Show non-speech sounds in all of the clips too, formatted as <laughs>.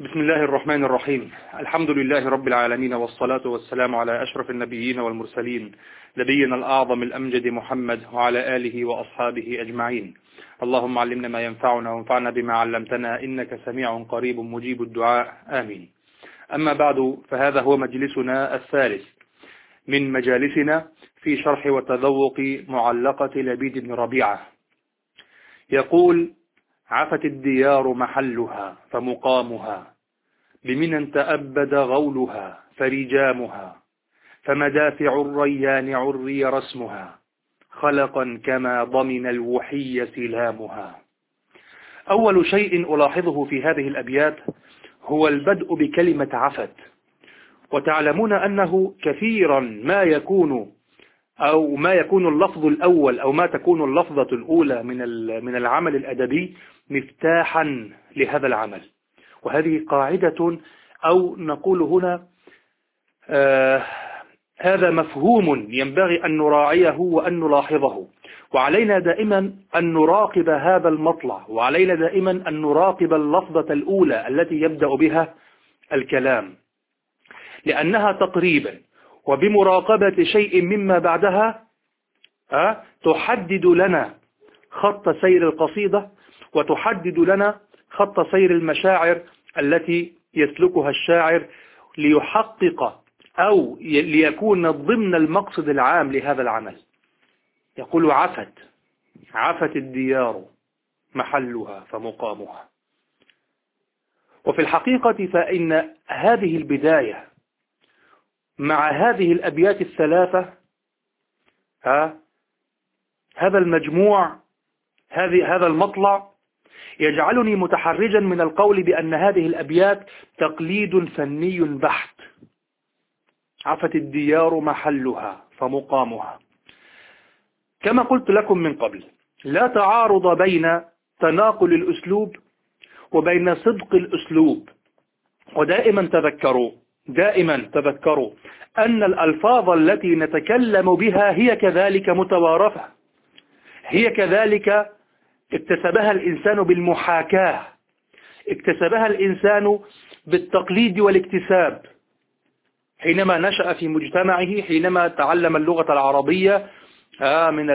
بسم الله الرحمن الرحيم. الحمد لله رب العالمين والصلاة والسلام على أشرف النبيين والمرسلين نبينا الأعظم الأمجد محمد وعلى آله وأصحابه أجمعين. اللهم علمنا ما ينفعنا وانفعنا بما علمتنا إنك سميع قريب مجيب الدعاء. آمين. أما بعد فهذا هو مجلسنا الثالث من مجالسنا في شرح وتذوق معلقة لبيد بن ربيعة. يقول عفت الديار محلها فمقامها بمنى تأبد غولها فرجامها فمدافع الريان عري رسمها خلقا كما ضمن الوحي سلامها. أول شيء ألاحظه في هذه الأبيات هو البدء بكلمة عفت وتعلمون أنه كثيرا ما يكون أو ما يكون اللفظ الأول أو ما تكون اللفظة الأولى من من العمل الأدبي مفتاحا لهذا العمل. وهذه قاعدة أو نقول هنا آه هذا مفهوم ينبغي أن نراعيه وأن نلاحظه. وعلينا دائما أن نراقب هذا المطلع وعلينا دائما أن نراقب اللفظة الأولى التي يبدأ بها الكلام. لأنها تقريبا وبمراقبة شيء مما بعدها أه تحدد لنا خط سير القصيدة وتحدد لنا خط سير المشاعر التي يسلكها الشاعر ليحقق أو ليكون ضمن المقصد العام لهذا العمل. يقول عفت عفت الديار محلها فمقامها. وفي الحقيقة فإن هذه البداية مع هذه الأبيات الثلاثة ها هذا المجموع هذه هذا المطلع يجعلني متحرجا من القول بأن هذه الأبيات تقليد فني بحت. عفت الديار محلها فمقامها. كما قلت لكم من قبل لا تعارض بين تناقل الأسلوب وبين صدق الأسلوب. ودائما تذكروا دائما تذكروا أن الألفاظ التي نتكلم بها هي كذلك متوارثة. هي كذلك اكتسبها الإنسان بالمحاكاة اكتسبها الإنسان بالتقليد والاكتساب. حينما نشأ في مجتمعه حينما تعلم اللغة العربية من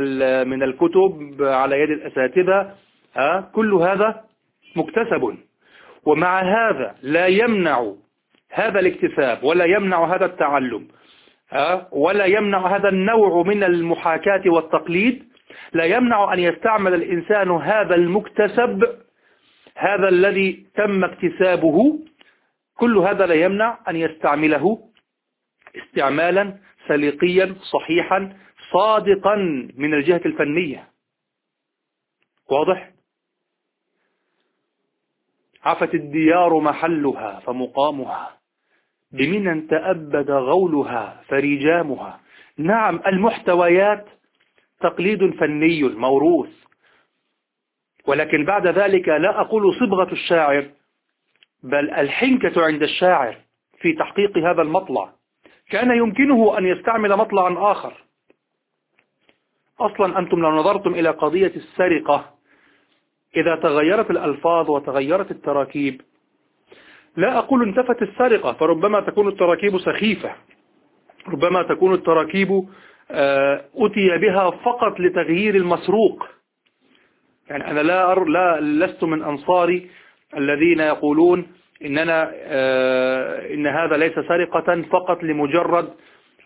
من الكتب على يد الأساتذة كل هذا مكتسب. ومع هذا لا يمنع هذا الاكتساب ولا يمنع هذا التعلم. ولا يمنع هذا النوع من المحاكاة والتقليد. لا يمنع أن يستعمل الإنسان هذا المكتسب هذا الذي تم اكتسابه. كل هذا لا يمنع أن يستعمله استعمالا سليقيا صحيحا صادقا من الجهة الفنية. واضح؟ عفت الديار محلها فمقامها. بمنى تأبد غولها فرجامها نعم المحتويات تقليد فني موروث. ولكن بعد ذلك لا أقول صبغة الشاعر بل الحنكة عند الشاعر في تحقيق هذا المطلع. كان يمكنه أن يستعمل مطلعا آخر. أصلا أنتم لو نظرتم إلى قضية السرقة إذا تغيرت الألفاظ وتغيرت التراكيب لا أقول انتفت السرقة فربما تكون التراكيب سخيفة. ربما تكون التراكيب آه، أتي بها فقط لتغيير المسروق. يعني أنا لا, أر لا لست من أنصاري الذين يقولون إننا آه، إن هذا ليس سرقة فقط لمجرد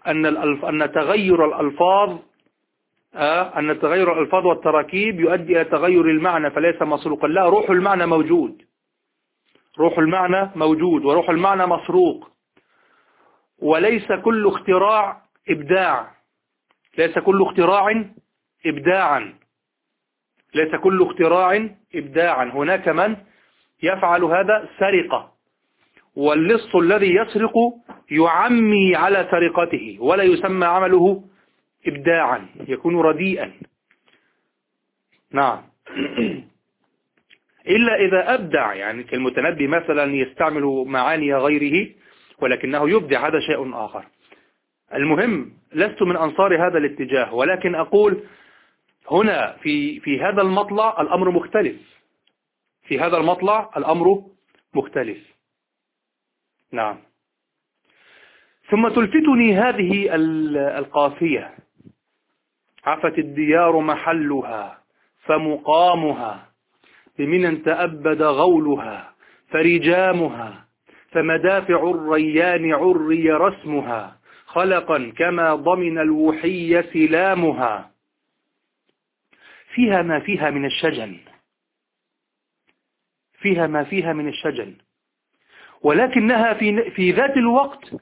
أن أن تغير الألفاظ آه، أن تغير الألفاظ والتراكيب يؤدي إلى تغير المعنى فليس مسروقا. لا روح المعنى موجود. روح المعنى موجود وروح المعنى مسروق وليس كل اختراع إبداع. ليس كل اختراع إبداعا. ليس كل اختراع إبداعا. هناك من يفعل هذا سرقة. واللص الذي يسرق يعمي على سرقته ولا يسمى عمله إبداعا يكون رديئا. نعم. <clears throat> إلا إذا أبدع يعني كالمتنبي مثلا يستعمل معاني غيره ولكنه يبدع هذا شيء آخر. المهم لست من أنصار هذا الاتجاه ولكن أقول هنا في في هذا المطلع الأمر مختلف. في هذا المطلع الأمر مختلف. نعم. ثم تلفتني هذه القافية. عفت الديار محلها فمقامها. بمن تأبد غولها فرجامها فمدافع الريان عري رسمها خلقا كما ضمن الوحي سلامها. فيها ما فيها من الشجن. فيها ما فيها من الشجن. ولكنها في, في ذات الوقت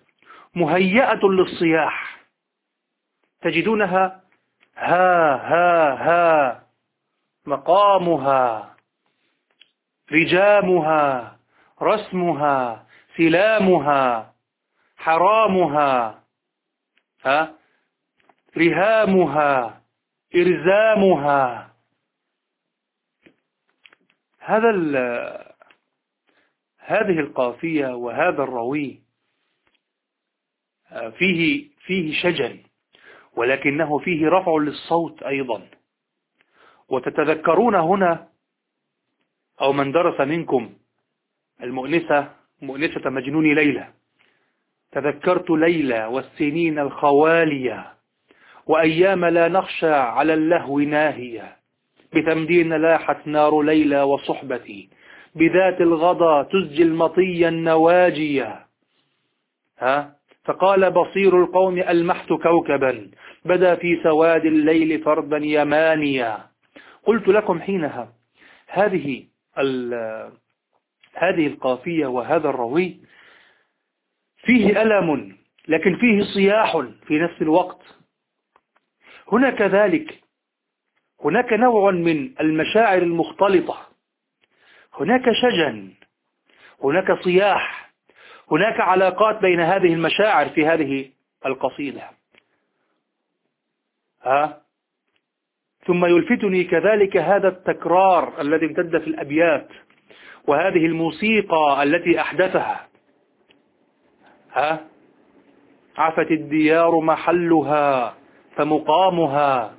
مهيئة للصياح. تجدونها ها ها ها مقامها. رجامها رسمها سلامها حرامها ها؟ رهامها إرزامها. هذا هذه القافية وهذا الروي آه، فيه فيه شجن ولكنه فيه رفع للصوت أيضا. وتتذكرون هنا أو من درس منكم المؤنسة مؤنسة مجنون ليلى. تذكرت ليلى والسنين الخوالية وأيام لا نخشى على اللهو ناهية. بتمدين لاحت نار ليلى وصحبتي. بذات الغضا تزجي المطية النواجية ها؟ فقال بصير القوم ألمحت كوكبا. بدا في سواد الليل فردا يمانيا قلت لكم حينها هذه هذه القافية وهذا الروي فيه ألم لكن فيه صياح في نفس الوقت. هنا كذلك هناك نوع من المشاعر المختلطة. هناك شجن. هناك صياح. هناك علاقات بين هذه المشاعر في هذه القصيدة. ها؟ ثم يلفتني كذلك هذا التكرار الذي امتد في الأبيات وهذه الموسيقى التي أحدثها. ها؟ عفت الديار محلها فمقامها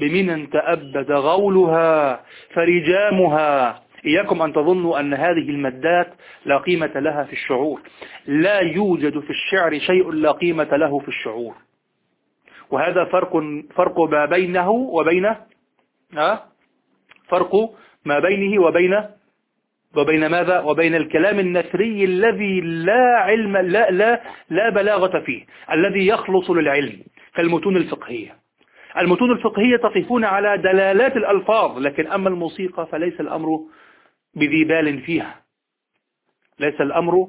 بمن تأبد غولها فرجامها. إياكم أن تظنوا أن هذه المادات لا قيمة لها في الشعور. لا يوجد في الشعر شيء لا قيمة له في الشعور. وهذا فرق فرق ما بينه وبين فرق ما بينه وبين وبين ماذا؟ وبين الكلام النثري الذي لا علم لا لا لا بلاغة فيه الذي يخلص للعلم كالمتون الفقهية. المتون الفقهية تقفون على دلالات الألفاظ لكن أما الموسيقى فليس الأمر بذي بال فيها. ليس الأمر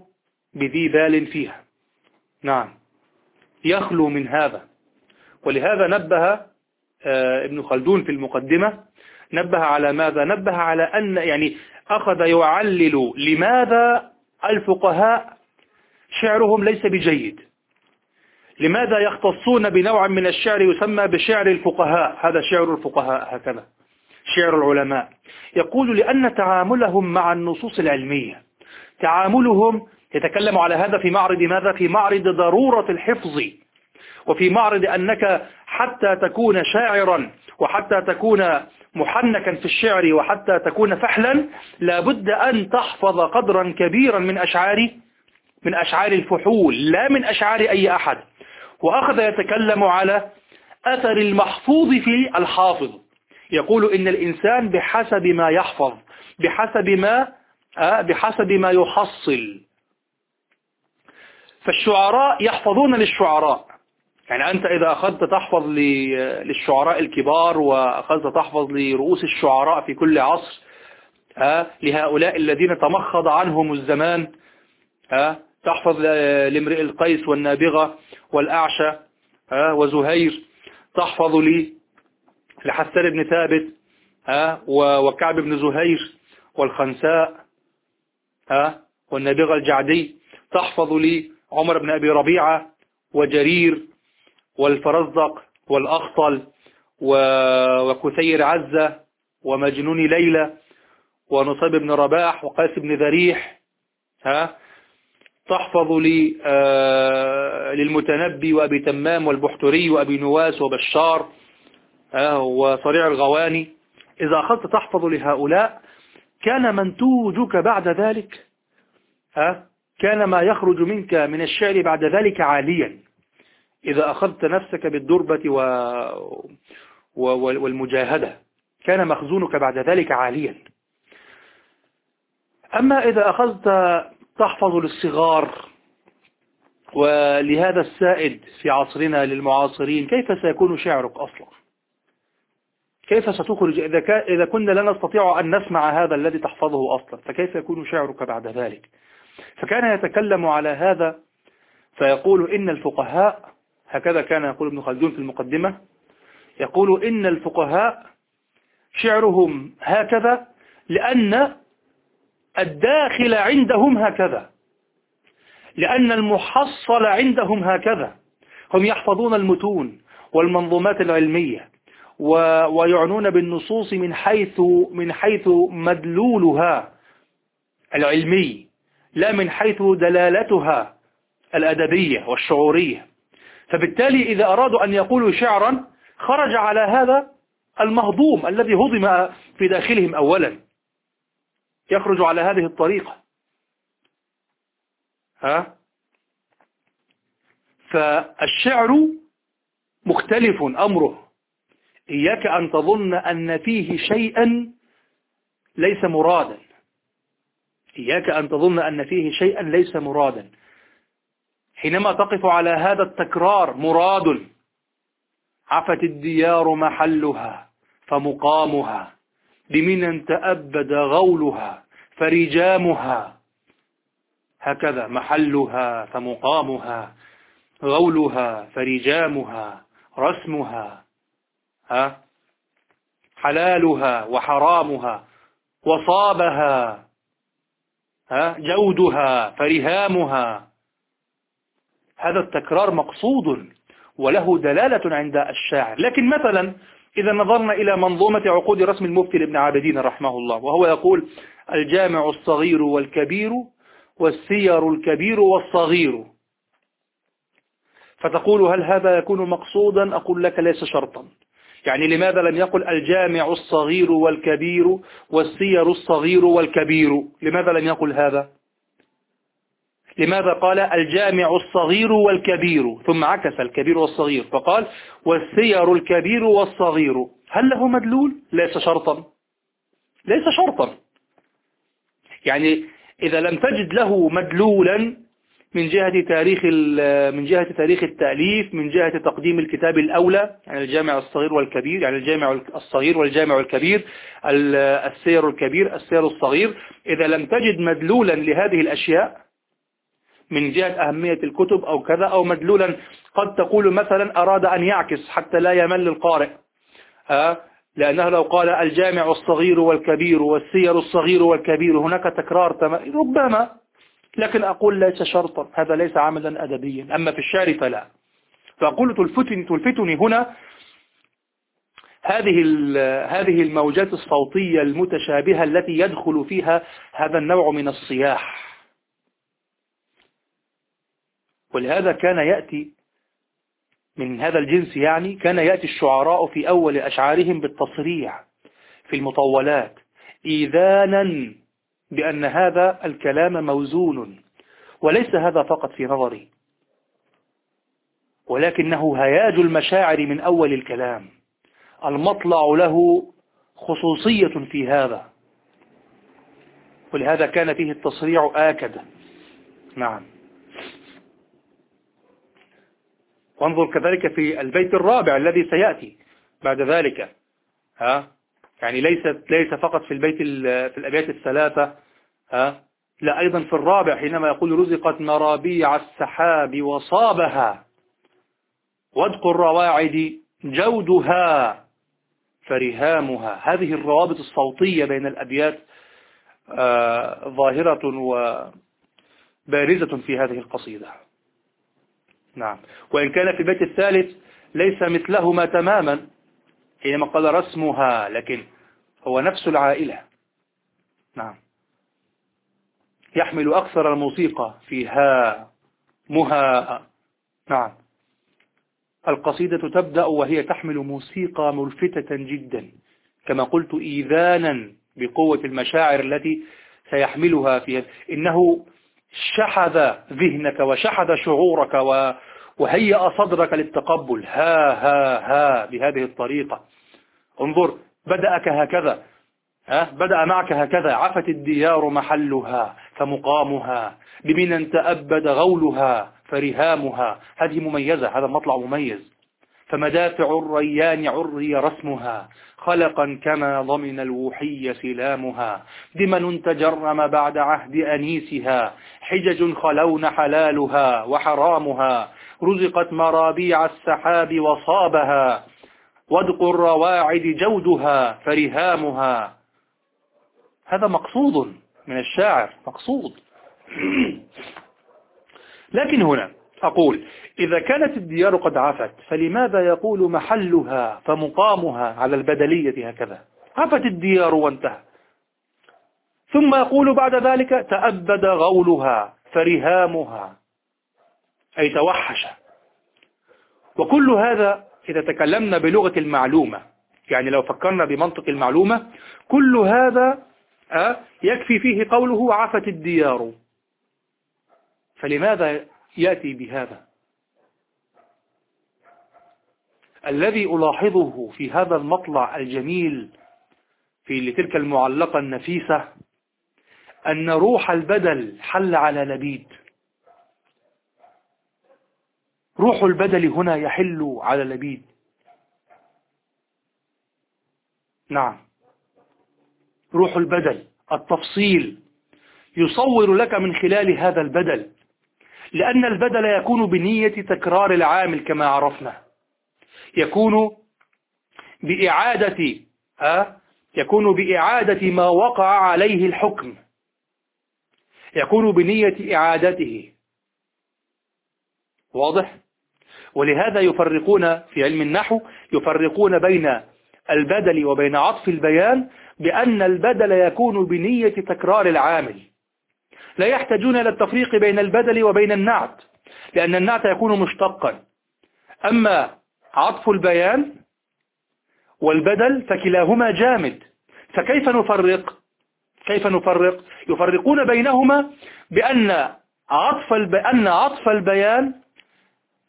بذي بال فيها. نعم. يخلو من هذا. ولهذا نبه آه، ابن خلدون في المقدمة نبه على ماذا؟ نبه على أن يعني أخذ يعلل لماذا الفقهاء شعرهم ليس بجيد. لماذا يختصون بنوع من الشعر يسمى بشعر الفقهاء؟ هذا شعر الفقهاء هكذا شعر العلماء. يقول لأن تعاملهم مع النصوص العلمية تعاملهم يتكلم على هذا في معرض ماذا؟ في معرض ضرورة الحفظ. وفي معرض أنك حتى تكون شاعرا وحتى تكون محنكا في الشعر وحتى تكون فحلا لابد أن تحفظ قدرا كبيرا من أشعار من أشعار الفحول لا من أشعار أي أحد. وأخذ يتكلم على أثر المحفوظ في الحافظ. يقول إن الإنسان بحسب ما يحفظ بحسب ما آه، بحسب ما يحصل. فالشعراء يحفظون للشعراء. يعني أنت إذا أخذت تحفظ للشعراء الكبار وأخذت تحفظ لرؤوس الشعراء في كل عصر آه، لهؤلاء الذين تمخض عنهم الزمان آه، تحفظ لامرئ القيس والنابغة والأعشى وزهير تحفظ لي لحسان بن ثابت وكعب بن زهير والخنساء والنابغة الجعدي تحفظ لي عمر بن أبي ربيعة وجرير والفرزدق والأخطل وكثير عزة ومجنون ليلى ونصيب بن رباح وقاس بن ذريح ها؟ تحفظ لي آه للمتنبي وأبي تمام والبحتري وأبي نواس وبشار وصريع الغواني. إذا أخذت تحفظ لهؤلاء كان منتوجك بعد ذلك كان ما يخرج منك من الشعر بعد ذلك عاليا. إذا أخذت نفسك بالدربة و... و... والمجاهدة كان مخزونك بعد ذلك عاليا. أما إذا أخذت تحفظ للصغار ولهذا السائد في عصرنا للمعاصرين كيف سيكون شعرك أصلا؟ كيف ستخرج؟ إذا, إذا كنا لا نستطيع أن نسمع هذا الذي تحفظه أصلا فكيف يكون شعرك بعد ذلك؟ فكان يتكلم على هذا فيقول إن الفقهاء هكذا كان يقول ابن خلدون في المقدمة. يقول إن الفقهاء شعرهم هكذا لأن الداخل عندهم هكذا. لأن المحصل عندهم هكذا. هم يحفظون المتون والمنظومات العلمية ويعنون بالنصوص من حيث من حيث مدلولها العلمي لا من حيث دلالتها الأدبية والشعورية. فبالتالي إذا أرادوا أن يقولوا شعرا خرج على هذا المهضوم الذي هضم في داخلهم أولا. يخرج على هذه الطريقة. ها؟ فالشعر مختلف أمره. إياك أن تظن أن فيه شيئا ليس مرادا. إياك أن تظن أن فيه شيئا ليس مرادا. حينما تقف على هذا التكرار مراد عفت الديار محلها فمقامها بمنى تأبد غولها فرجامها. هكذا محلها فمقامها غولها فرجامها رسمها ها؟ حلالها وحرامها وصابها ها؟ جودها فرهامها. هذا التكرار مقصود وله دلالة عند الشاعر. لكن مثلا إذا نظرنا إلى منظومة عقود رسم المفتي لابن عابدين رحمه الله وهو يقول الجامع الصغير والكبير والسير الكبير والصغير. فتقول هل هذا يكون مقصودا؟ أقول لك ليس شرطا. يعني لماذا لم يقل الجامع الصغير والكبير والسير الصغير والكبير؟ لماذا لم يقل هذا؟ لماذا قال الجامع الصغير والكبير؟ ثم عكس الكبير والصغير فقال والسير الكبير والصغير. هل له مدلول؟ ليس شرطا. ليس شرطا. يعني إذا لم تجد له مدلولا من جهة تاريخ من جهة تاريخ التأليف من جهة تقديم الكتاب الأولى يعني الجامع الصغير والكبير يعني الجامع الصغير والجامع الكبير السير الكبير السير الصغير. إذا لم تجد مدلولا لهذه الأشياء من جهة أهمية الكتب أو كذا أو مدلولا. قد تقول مثلا أراد أن يعكس حتى لا يمل القارئ. لأنه لو قال الجامع الصغير والكبير والسير الصغير والكبير هناك تكرار ربما. لكن أقول ليس شرطا هذا ليس عملا أدبيا. أما في الشعر فلا. فأقول تلفتني, تلفتني هنا هذه هذه الموجات الصوتية المتشابهة التي يدخل فيها هذا النوع من الصياح. ولهذا كان يأتي من هذا الجنس يعني كان يأتي الشعراء في أول أشعارهم بالتصريع في المطولات إيذانا بأن هذا الكلام موزون وليس هذا فقط في نظري ولكنه هياج المشاعر من أول الكلام المطلع له خصوصية في هذا ولهذا كان فيه التصريع آكد نعم. وانظر كذلك في البيت الرابع الذي سيأتي بعد ذلك. ها؟ يعني ليست ليس فقط في البيت في الأبيات الثلاثة ها؟ لا أيضا في الرابع حينما يقول رزقت مرابيع السحاب وصابها. ودق الرواعد جودها فرهامها. هذه الروابط الصوتية بين الأبيات آه ظاهرة وبارزة في هذه القصيدة. نعم. وإن كان في البيت الثالث ليس مثلهما تماما حينما قال رسمها لكن هو نفس العائلة. نعم. يحمل أكثر الموسيقى فيها مها. نعم. القصيدة تبدأ وهي تحمل موسيقى ملفتة جدا كما قلت إيذانا بقوة المشاعر التي سيحملها فيها إنه شحذ ذهنك وشحذ شعورك وهيأ صدرك للتقبل. ها ها ها بهذه الطريقة. انظر بدأك هكذا. ها بدأ معك هكذا. عفت الديار محلها فمقامها. بمن تأبد غولها فرهامها. هذه مميزة هذا مطلع مميز. فمدافع الريان عري رسمها خلقا كما ضمن الوحي سلامها. دمن تجرم بعد عهد أنيسها حجج خلون حلالها وحرامها. رزقت مرابيع السحاب وصابها. ودق الرواعد جودها فرهامها. هذا مقصود من الشاعر مقصود. <clears throat> لكن هنا أقول إذا كانت الديار قد عفت فلماذا يقول محلها فمقامها على البدلية هكذا؟ عفت الديار وانتهى. ثم يقول بعد ذلك تأبد غولها فرهامها أي توحش. وكل هذا إذا تكلمنا بلغة المعلومة يعني لو فكرنا بمنطق المعلومة كل هذا آه، يكفي فيه قوله عفت الديار. فلماذا يأتي بهذا. الذي ألاحظه في هذا المطلع الجميل في لتلك المعلقة النفيسة أن روح البدل حل على لبيد. روح البدل هنا يحل على لبيد. نعم. روح البدل التفصيل يصور لك من خلال هذا البدل. لأن البدل يكون بنية تكرار العامل كما عرفنا. يكون بإعادة ها؟ يكون بإعادة ما وقع عليه الحكم. يكون بنية إعادته. واضح؟ ولهذا يفرقون في علم النحو يفرقون بين البدل وبين عطف البيان بأن البدل يكون بنية تكرار العامل. لا يحتاجون إلى التفريق بين البدل وبين النعت لأن النعت يكون مشتقا. أما عطف البيان والبدل فكلاهما جامد. فكيف نفرق؟ كيف نفرق؟ يفرقون بينهما بأن عطف أن عطف البيان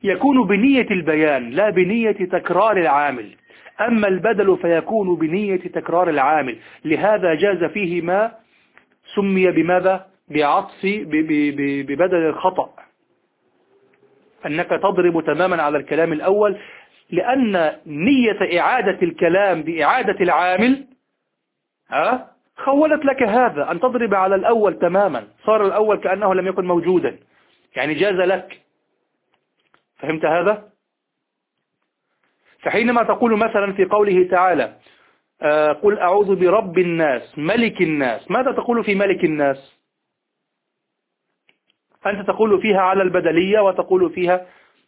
يكون بنية البيان لا بنية تكرار العامل. أما البدل فيكون بنية تكرار العامل. لهذا جاز فيه ما سمي بماذا؟ بعطف ببدل الخطأ. أنك تضرب تماما على الكلام الأول لأن نية إعادة الكلام بإعادة العامل ها خولت لك هذا أن تضرب على الأول تماما. صار الأول كأنه لم يكن موجودا. يعني جاز لك. فهمت هذا؟ فحينما تقول مثلا في قوله تعالى آه، قل أعوذ برب الناس ملك الناس ماذا تقول في ملك الناس؟ أنت تقول فيها على البدلية وتقول فيها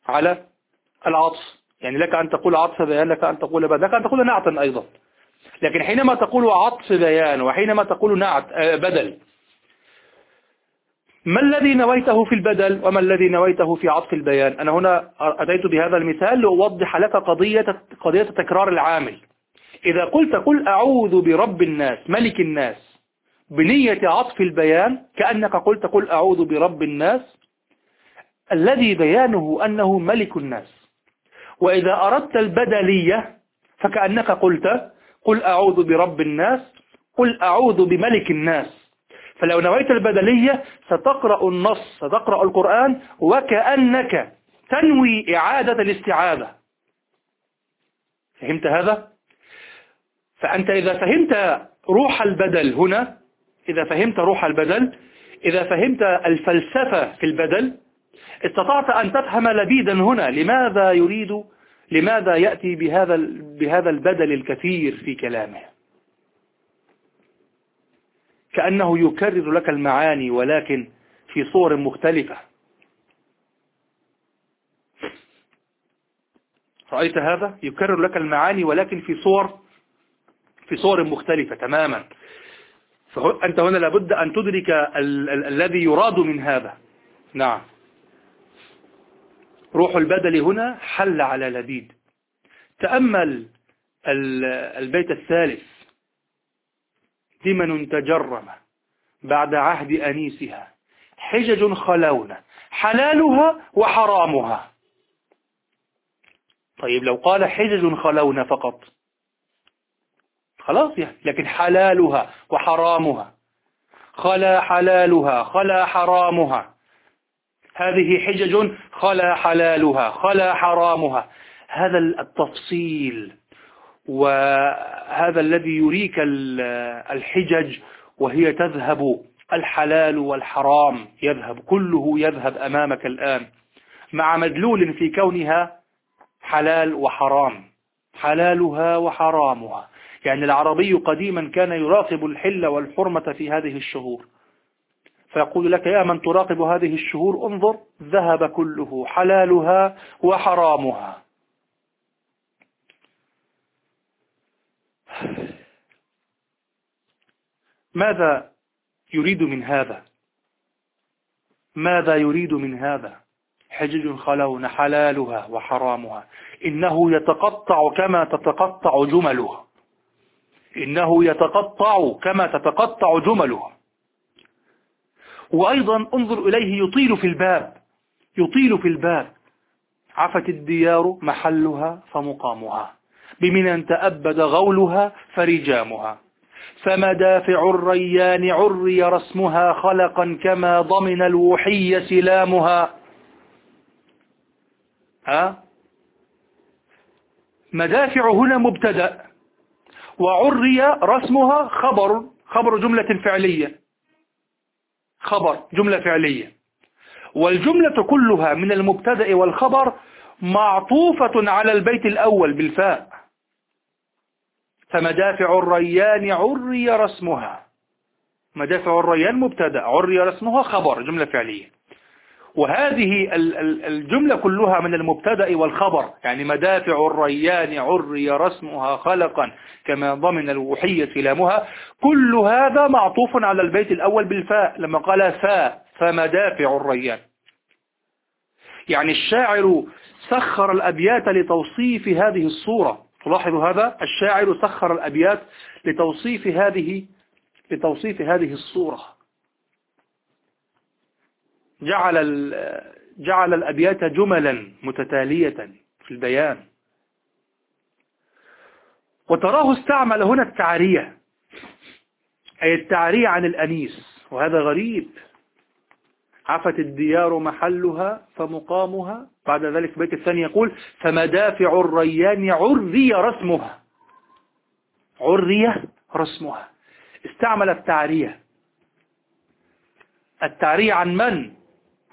على العطف يعني لك أن تقول عطف بيان لك أن تقول بدل لك أن تقول نعتا أيضا. لكن حينما تقول عطف بيان وحينما تقول نعت آه، بدل ما الذي نويته في البدل وما الذي نويته في عطف البيان؟ أنا هنا أتيت بهذا المثال لأوضح لك قضية, قضية تكرار العامل. إذا قلت قل أعوذ برب الناس ملك الناس بنية عطف البيان كأنك قلت قل أعوذ برب الناس. الذي بيانه أنه ملك الناس. وإذا أردت البدلية فكأنك قلت قل أعوذ برب الناس قل أعوذ بملك الناس. فلو نويت البدلية ستقرأ النص ستقرأ القرآن وكأنك تنوي إعادة الاستعاذة. فهمت هذا؟ فأنت إذا فهمت روح البدل هنا إذا فهمت روح البدل إذا فهمت الفلسفة في البدل استطعت أن تفهم لبيدا هنا لماذا يريد لماذا يأتي بهذا بهذا البدل الكثير في كلامه؟ كأنه يكرر لك المعاني ولكن في صور مختلفة. رأيت هذا؟ يكرر لك المعاني ولكن في صور في صور مختلفة تماما. فأنت هنا لابد أن تدرك ال ال الذي يراد من هذا. نعم. روح البدل هنا حل على لبيد. تأمل البيت الثالث. دمن تجرم بعد عهد أنيسها. حجج خلون. حلالها وحرامها. طيب لو قال حجج خلون فقط. خلاص يعني. لكن حلالها وحرامها. خلا حلالها خلا حرامها. هذه حجج خلا حلالها خلا حرامها. هذا التفصيل وهذا الذي يريك الحجج وهي تذهب الحلال والحرام. يذهب كله يذهب أمامك الآن. مع مدلول في كونها حلال وحرام. حلالها وحرامها. يعني العربي قديما كان يراقب الحل والحرمة في هذه الشهور. فيقول لك يا من تراقب هذه الشهور انظر ذهب كله حلالها وحرامها. ماذا يريد من هذا؟ ماذا يريد من هذا؟ حجج خلون حلالها وحرامها. إنه يتقطع كما تتقطع جمله إنه يتقطع كما تتقطع جمله وأيضا انظر إليه يطيل في الباب يطيل في الباب. عفت الديار محلها فمقامها بمن تأبد غولها فرجامها. فمدافع الريان عري رسمها خلقا كما ضمن الوحي سلامها. ها؟ مدافع هنا مبتدأ. وعري رسمها خبر خبر جملة فعلية. خبر جملة فعلية. والجملة كلها من المبتدأ والخبر معطوفة على البيت الأول بالفاء. فمدافع الريان عري رسمها. مدافع الريان مبتدأ عري رسمها خبر جملة فعلية. وهذه الجملة كلها من المبتدأ والخبر. يعني مدافع الريان عري رسمها خلقا كما ضمن الوحية سلامها كل هذا معطوف على البيت الأول بالفاء لما قال فاء فمدافع الريان. يعني الشاعر سخر الأبيات لتوصيف هذه الصورة. تلاحظ هذا؟ الشاعر سخر الأبيات لتوصيف هذه لتوصيف هذه الصورة. جعل جعل الأبيات جملا متتالية في البيان. وتراه استعمل هنا التعرية أي التعرية عن الأنيس وهذا غريب. عفت الديار محلها فمقامها. بعد ذلك البيت الثاني يقول فمدافع الريان عري رسمها. عري رسمها. استعمل التعرية. التعرية عن من؟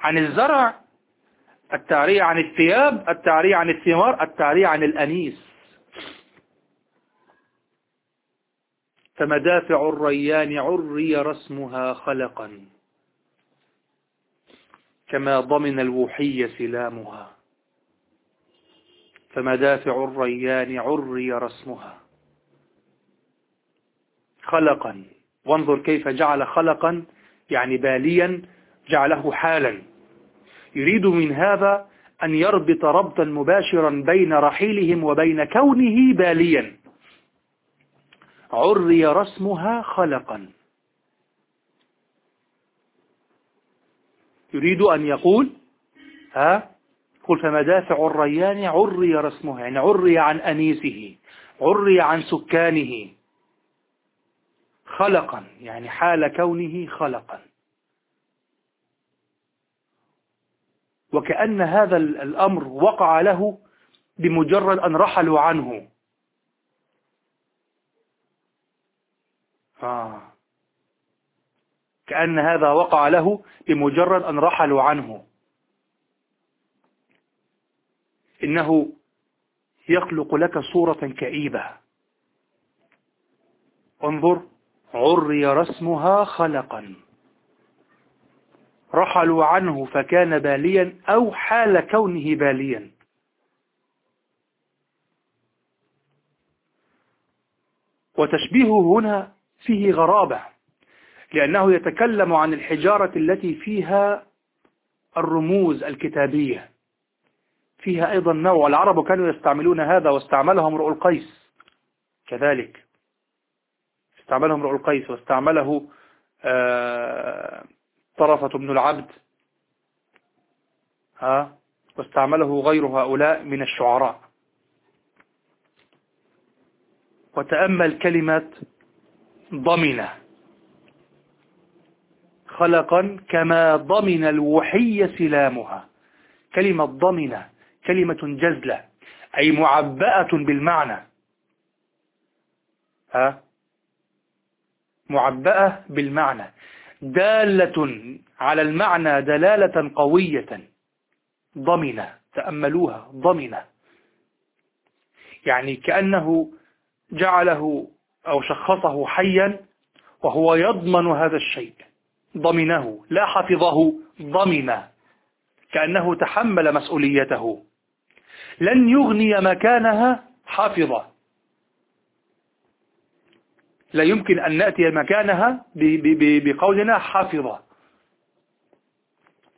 عن الزرع التعرية عن الثياب التعرية عن الثمار التعرية عن الأنيس. فمدافع الريان عري رسمها خلقا كما ضمن الوحي سلامها. فمدافع الريان عري رسمها خلقا. وانظر كيف جعل خلقا يعني باليا جعله حالا. يريد من هذا أن يربط ربطا مباشرا بين رحيلهم وبين كونه باليا. عري رسمها خلقا. يريد أن يقول ها؟ قل فمدافع الريان عري رسمها يعني عري عن أنيسه عري عن سكانه. خلقا يعني حال كونه خلقا. وكأن هذا الأمر وقع له بمجرد أن رحلوا عنه. آه. كأن هذا وقع له بمجرد أن رحلوا عنه. إنه يخلق لك صورة كئيبة. انظر عري رسمها خلقا. رحلوا عنه فكان باليا أو حال كونه باليا. وتشبيهه هنا فيه غرابة لأنه يتكلم عن الحجارة التي فيها الرموز الكتابية. فيها أيضا نوع العرب كانوا يستعملون هذا واستعمله امرؤ القيس كذلك. استعمله امرؤ القيس واستعمله آه، طرفة بن العبد. ها؟ واستعمله غير هؤلاء من الشعراء. وتأمل كلمة ضمن. خلقا كما ضمن الوحي سلامها. كلمة ضمن كلمة جزلة أي معبأة بالمعنى. ها؟ معبأة بالمعنى. دالة على المعنى دلالة قوية. ضمن تأملوها ضمن يعني كأنه جعله أو شخصه حيا وهو يضمن هذا الشيء. ضمنه لا حفظه ضمن كأنه تحمل مسؤوليته. لن يغني مكانها حافظة. لا يمكن أن نأتي مكانها بقولنا حافظة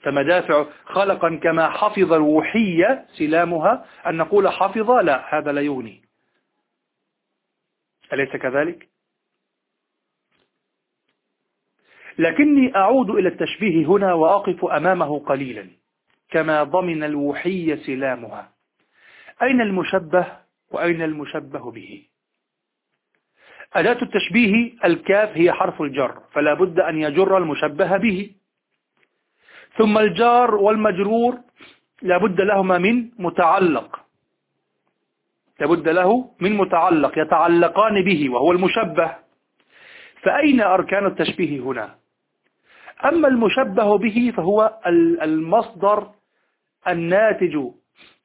فمدافع خلقا كما حفظ الوحية سلامها أن نقول حافظة لا هذا لا يغني. أليس كذلك؟ لكني أعود إلى التشبيه هنا وأقف أمامه قليلا كما ضمن الوحي سلامها. أين المشبه وأين المشبه به؟ أداة التشبيه الكاف هي حرف الجر فلا بد أن يجر المشبه به. ثم الجار والمجرور لا بد لهما من متعلق. لابد له من متعلق يتعلقان به وهو المشبه. فأين أركان التشبيه هنا؟ أما المشبه به فهو المصدر الناتج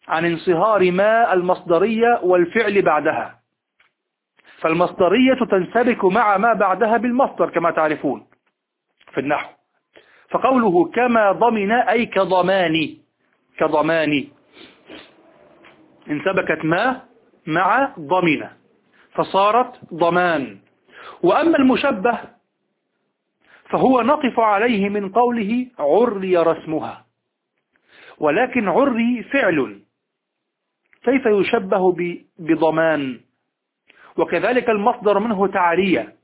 عن انصهار ما المصدرية والفعل بعدها. فالمصدرية تنسبك مع ما بعدها بالمصدر كما تعرفون في النحو. فقوله كما ضمن أي كضمان كضمان. انسبكت ما مع ضمن فصارت ضمان. وأما المشبه فهو نقف عليه من قوله عري رسمها. ولكن عري فعل. كيف يشبه بضمان؟ وكذلك المصدر منه تعرية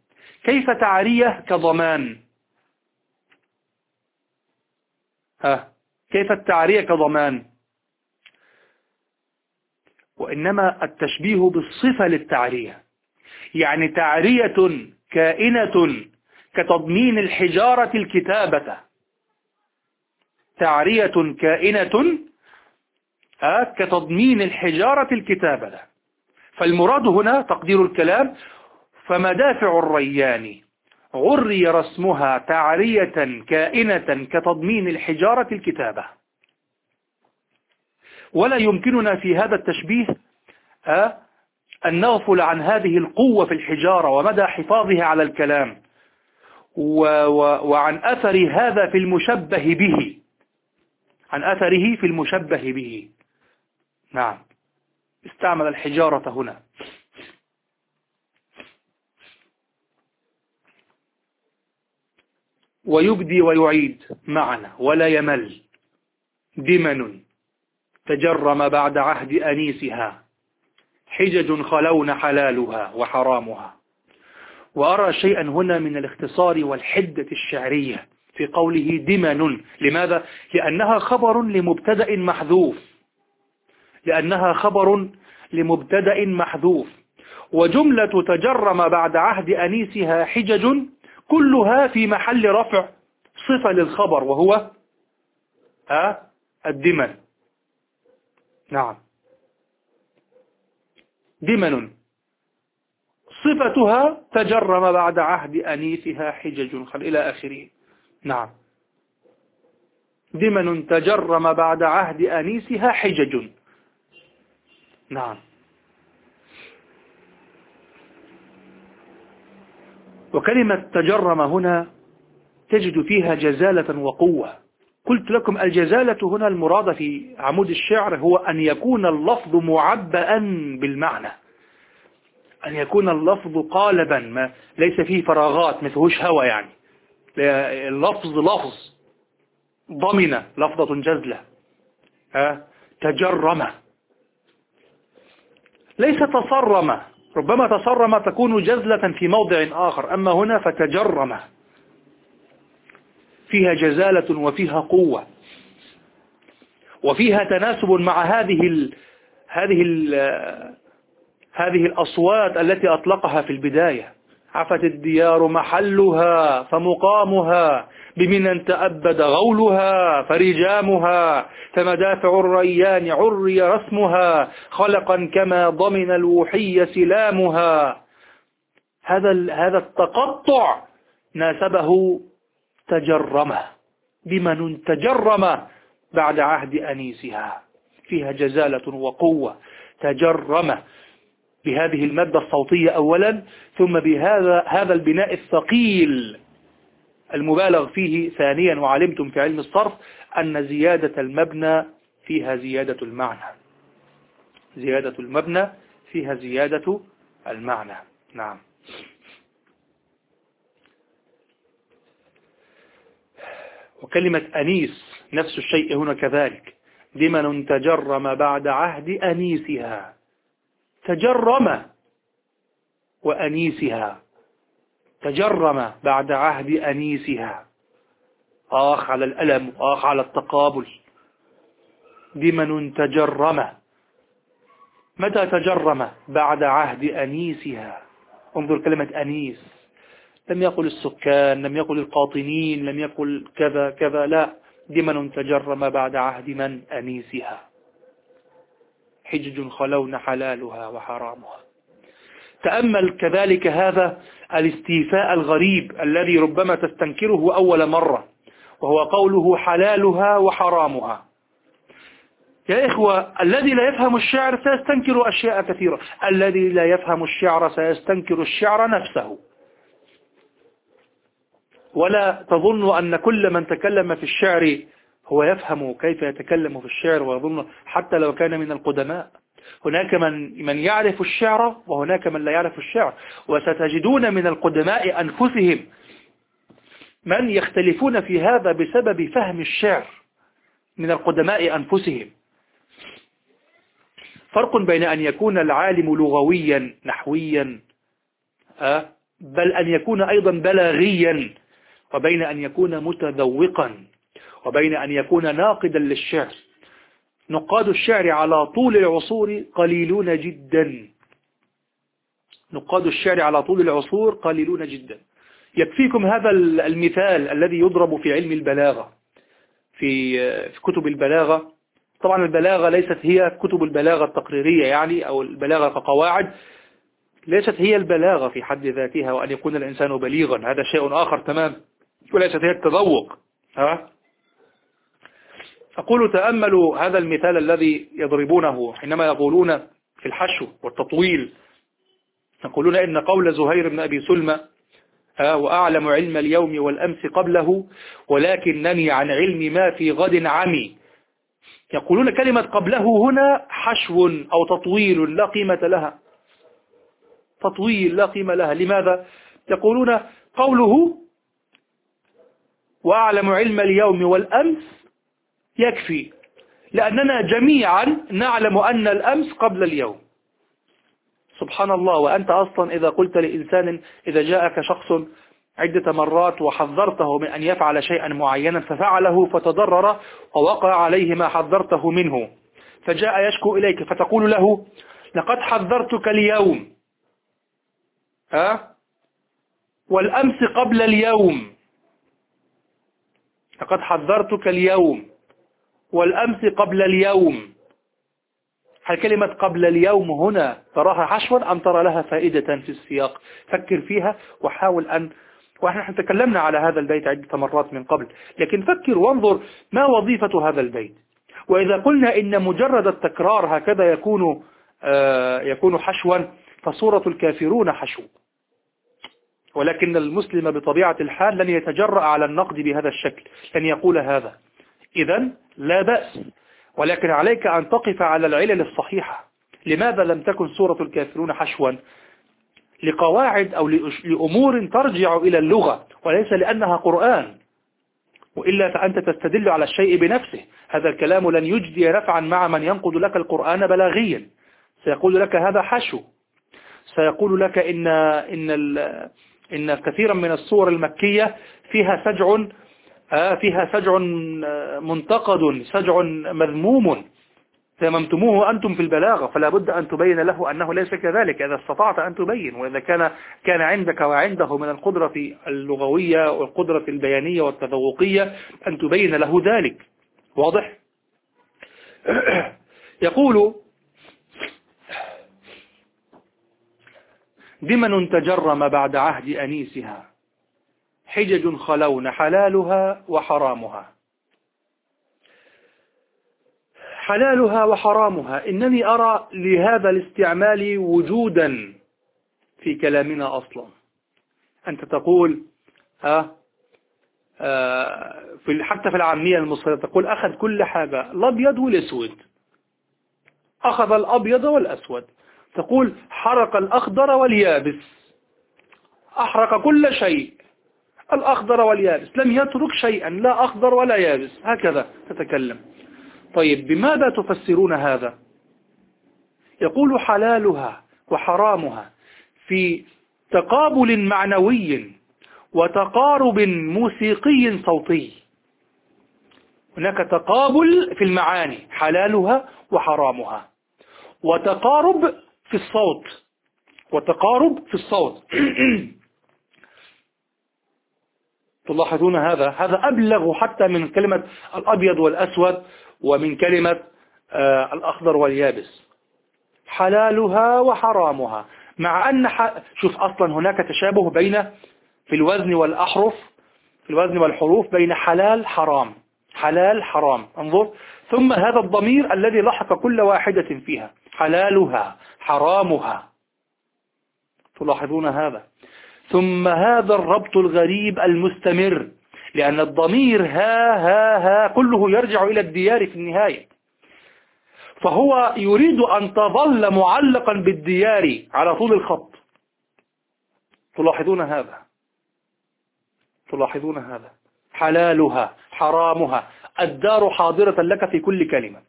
كيف تعرية كضمان. ها كيف التعرية كضمان. وإنما التشبيه بالصفة للتعرية يعني تعرية كائنة كتضمين الحجارة الكتابة. تعرية كائنة كتضمين الحجارة الكتابة. فالمراد هنا تقدير الكلام فمدافع الريان عري رسمها تعرية كائنة كتضمين الحجارة الكتابة. ولا يمكننا في هذا التشبيه أن نغفل عن هذه القوة في الحجارة ومدى حفاظها على الكلام وعن أثر هذا في المشبه به. عن أثره في المشبه به. نعم. استعمل الحجارة هنا. ويبدي ويعيد معنا ولا يمل. دمن تجرم بعد عهد أنيسها. حجج خلون حلالها وحرامها. وأرى شيئا هنا من الاختصار والحدة الشعرية في قوله دمن. لماذا؟ لأنها خبر لمبتدأ محذوف. لأنها خبر لمبتدأ محذوف. وجملة تجرم بعد عهد أنيسها حجج كلها في محل رفع صفة للخبر وهو الدمن. نعم. دمن. صفتها تجرم بعد عهد أنيسها حجج. إلى آخره. نعم. دمن تجرم بعد عهد أنيسها حجج. نعم. وكلمة تجرم هنا تجد فيها جزالة وقوة. قلت لكم الجزالة هنا المراد في عمود الشعر هو أن يكون اللفظ معبأ بالمعنى. أن يكون اللفظ قالبا ما ليس فيه فراغات فيهوش هوى يعني. اللفظ لفظ ضمن لفظة جزلة. ها؟ تجرم. ليس تصرم. ربما تصرم تكون جزلة في موضع آخر أما هنا فتجرم. فيها جزالة وفيها قوة. وفيها تناسب مع هذه ال هذه ال هذه الأصوات التي أطلقها في البداية. عفت الديار محلها فمقامها. بمن تأبد غولها فرجامها فمدافع الريان عري رسمها خلقا كما ضمن الوحي سلامها. هذا هذا التقطع ناسبه تجرمه بمن تجرم بعد عهد أنيسها. فيها جزالة وقوة تجرم بهذه المادة الصوتية أولا ثم بهذا هذا البناء الثقيل. المبالغ فيه ثانيا وعلمتم في علم الصرف أن زيادة المبنى فيها زيادة المعنى. زيادة المبنى فيها زيادة المعنى. نعم. وكلمة أنيس نفس الشيء هنا كذلك. لمن تجرم بعد عهد أنيسها؟ تجرم وأنيسها. تجرم بعد عهد أنيسها. آخ على الألم آخ على التقابل. بمن تجرم؟ متى تجرم بعد عهد أنيسها؟ انظر كلمة أنيس. لم يقل السكان لم يقل القاطنين لم يقل كذا كذا لا. بمن تجرم بعد عهد من؟ أنيسها. حجج خلون حلالها وحرامها. تأمل كذلك هذا الاستيفاء الغريب الذي ربما تستنكره أول مرة وهو قوله حلالها وحرامها. يا إخوة الذي لا يفهم الشعر سيستنكر أشياء كثيرة. الذي لا يفهم الشعر سيستنكر الشعر نفسه. ولا تظن أن كل من تكلم في الشعر هو يفهم كيف يتكلم في الشعر ويظن حتى لو كان من القدماء. هناك من من يعرف الشعر وهناك من لا يعرف الشعر. وستجدون من القدماء أنفسهم من يختلفون في هذا بسبب فهم الشعر من القدماء أنفسهم. فرق بين أن يكون العالم لغويا نحويا آه، بل أن يكون أيضا بلاغيا وبين أن يكون متذوقا وبين أن يكون ناقدا للشعر. نقاد الشعر على طول العصور قليلون جدا. نقاد الشعر على طول العصور قليلون جدا. يكفيكم هذا المثال الذي يضرب في علم البلاغة في في كتب البلاغة. طبعا البلاغة ليست هي كتب البلاغة التقريرية يعني أو البلاغة كقواعد. ليست هي البلاغة في حد ذاتها وأن يكون الإنسان بليغا. هذا شيء آخر تمام وليست هي التذوق. ها؟ أقول تأملوا هذا المثال الذي يضربونه حينما يقولون في الحشو والتطويل. يقولون إن قول زهير بن أبي سلمى وأعلم علم اليوم والأمس قبله ولكنني عن علم ما في غد عمي. يقولون كلمة قبله هنا حشو أو تطويل لا قيمة لها. تطويل لا قيمة لها. لماذا؟ يقولون قوله وأعلم علم اليوم والأمس يكفي. لأننا جميعا نعلم أن الأمس قبل اليوم. سبحان الله وأنت أصلا إذا قلت لإنسان إذا جاءك شخص عدة مرات وحذرته من أن يفعل شيئا معينا ففعله فتضرر ووقع عليه ما حذرته منه. فجاء يشكو إليك فتقول له لقد حذرتك اليوم. ها؟ والأمس قبل اليوم. لقد حذرتك اليوم. والأمس قبل اليوم. هل كلمة قبل اليوم هنا تراها حشوا أم ترى لها فائدة في السياق؟ فكر فيها وحاول أن ونحن تكلمنا على هذا البيت عدة مرات من قبل لكن فكر وانظر ما وظيفة هذا البيت. وإذا قلنا إن مجرد التكرار هكذا يكون آه يكون حشوا فصورة الكافرون حشو. ولكن المسلم بطبيعة الحال لن يتجرأ على النقد بهذا الشكل لن يقول هذا. إذا لا بأس. ولكن عليك أن تقف على العلل الصحيحة. لماذا لم تكن سورة الكافرون حشوا؟ لقواعد أو لأمور ترجع إلى اللغة وليس لأنها قرآن. وإلا فأنت تستدل على الشيء بنفسه. هذا الكلام لن يجدي نفعا مع من ينقض لك القرآن بلاغيا. سيقول لك هذا حشو. سيقول لك إن, إن, إن كثيرا من الصور المكية فيها سجع فيها سجع منتقد سجع مذموم. تممتموه أنتم في البلاغة فلا بد أن تبين له أنه ليس كذلك. إذا استطعت أن تبين وإذا كان كان عندك وعنده من القدرة اللغوية والقدرة البيانية والتذوقية أن تبين له ذلك. واضح؟ <clears throat> يقول دمن تجرم بعد عهد أنيسها؟ حجج خلون حلالها وحرامها. حلالها وحرامها. إنني أرى لهذا الاستعمال وجودا في كلامنا أصلا. أنت تقول ها آه، في حتى في العامية المصرية تقول أخذ كل حاجة الأبيض والأسود. أخذ الأبيض والأسود. تقول حرق الأخضر واليابس. أحرق كل شيء. الأخضر واليابس. لم يترك شيئا لا أخضر ولا يابس. هكذا تتكلم. طيب بماذا تفسرون هذا؟ يقول حلالها وحرامها في تقابل معنوي وتقارب موسيقي صوتي. هناك تقابل في المعاني حلالها وحرامها. وتقارب في الصوت. وتقارب في الصوت. <clears throat> تلاحظون هذا؟ هذا أبلغ حتى من كلمة الأبيض والأسود ومن كلمة آه، الأخضر واليابس. حلالها وحرامها. مع أن ح... شوف أصلا هناك تشابه بين في الوزن والأحرف في الوزن والحروف بين حلال حرام. حلال حرام. انظر. ثم هذا الضمير الذي لحق كل واحدة فيها. حلالها حرامها. تلاحظون هذا. ثم هذا الربط الغريب المستمر لأن الضمير ها ها ها كله يرجع إلى الديار في النهاية. فهو يريد أن تظل معلقا بالديار على طول الخط. تلاحظون هذا. تلاحظون هذا. حلالها حرامها. الدار حاضرة لك في كل كلمة.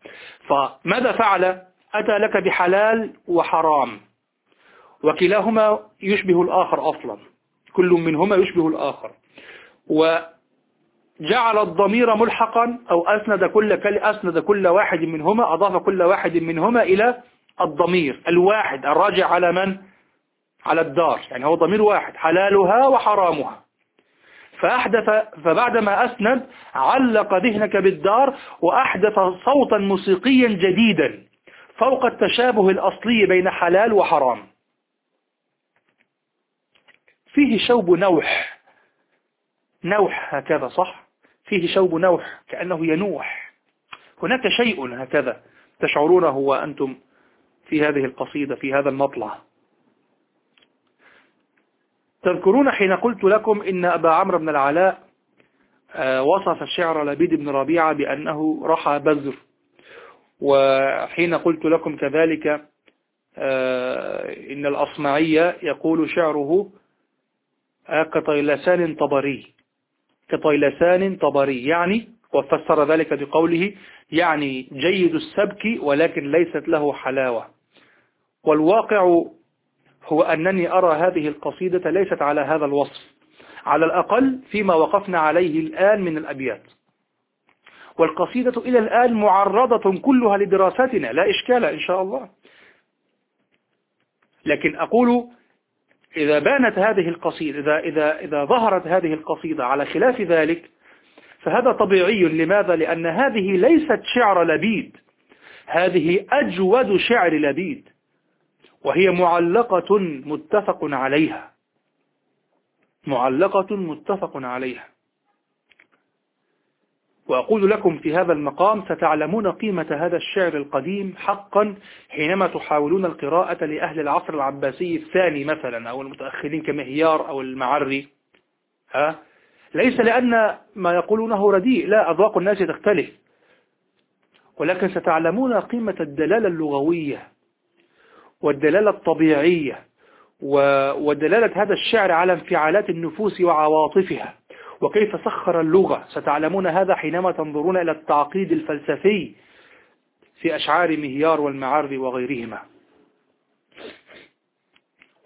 فماذا فعل؟ أتى لك بحلال وحرام. وكلاهما يشبه الآخر أصلا. كل منهما يشبه الآخر. وجعل الضمير ملحقا أو أسند كل, كل أسند كل واحد منهما أضاف كل واحد منهما إلى الضمير الواحد الراجع على من؟ على الدار. يعني هو ضمير واحد حلالها وحرامها. فأحدث فبعدما أسند علق ذهنك بالدار وأحدث صوتا موسيقيا جديدا فوق التشابه الأصلي بين حلال وحرام. فيه شوب نوح. نوح هكذا صح؟ فيه شوب نوح كأنه ينوح. هناك شيء هكذا تشعرونه وأنتم في هذه القصيدة في هذا المطلع. تذكرون حين قلت لكم إن أبا عمرو بن العلاء آه، وصف الشعر لبيد بن ربيعة بأنه رحى بذر وحين قلت لكم كذلك آه، إن الأصمعية يقول شعره كطيلسان طبري. كطيلسان طبري. يعني وفسر ذلك بقوله يعني جيد السبك ولكن ليست له حلاوة. والواقع هو أنني أرى هذه القصيدة ليست على هذا الوصف. على الأقل فيما وقفنا عليه الآن من الأبيات. والقصيدة إلى الآن معرضة كلها لدراساتنا لا إشكال إن شاء الله. لكن أقول إذا بانت هذه القصيدة إذا, إذا, إذا ظهرت هذه القصيدة على خلاف ذلك فهذا طبيعي. لماذا؟ لأن هذه ليست شعر لبيد. هذه أجود شعر لبيد. وهي معلقة متفق عليها. معلقة متفق عليها. وأقول لكم في هذا المقام ستعلمون قيمة هذا الشعر القديم حقا حينما تحاولون القراءة لأهل العصر العباسي الثاني مثلا أو المتأخرين كمهيار أو المعري. ها؟ ليس لأن ما يقولونه رديء لا أذواق الناس تختلف. ولكن ستعلمون قيمة الدلالة اللغوية والدلالة الطبيعية ودلالة هذا الشعر على انفعالات النفوس وعواطفها. وكيف سخر اللغة؟ ستعلمون هذا حينما تنظرون إلى التعقيد الفلسفي في أشعار مهيار والمعارض وغيرهما.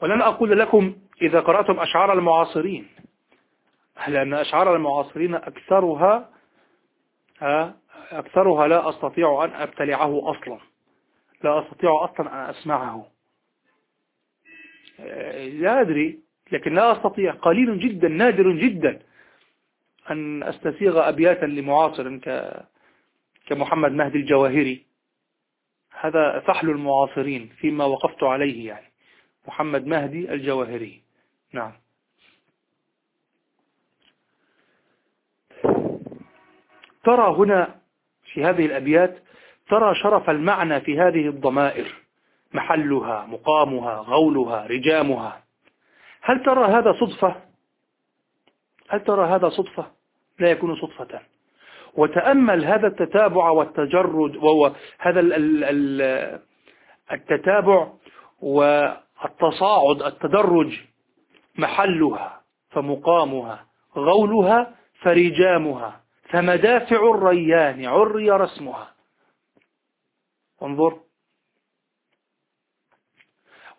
ولن أقول لكم إذا قرأتم أشعار المعاصرين. لأن أشعار المعاصرين أكثرها أكثرها لا أستطيع أن أبتلعه أصلا. لا أستطيع أصلا أن أسمعه. لا أدري لكن لا أستطيع. قليل جدا نادر جدا. أن أستسيغ أبياتا لمعاصر كمحمد مهدي الجواهري. هذا فحل المعاصرين فيما وقفت عليه يعني. محمد مهدي الجواهري. نعم. ترى هنا في هذه الأبيات ترى شرف المعنى في هذه الضمائر. محلها مقامها غولها رجامها. هل ترى هذا صدفة؟ هل ترى هذا صدفة؟ لا يكون صدفة. وتأمل هذا التتابع والتجرد وهو هذا التتابع والتصاعد التدرج محلها فمقامها غولها فرجامها فمدافع الريان عري رسمها. انظر.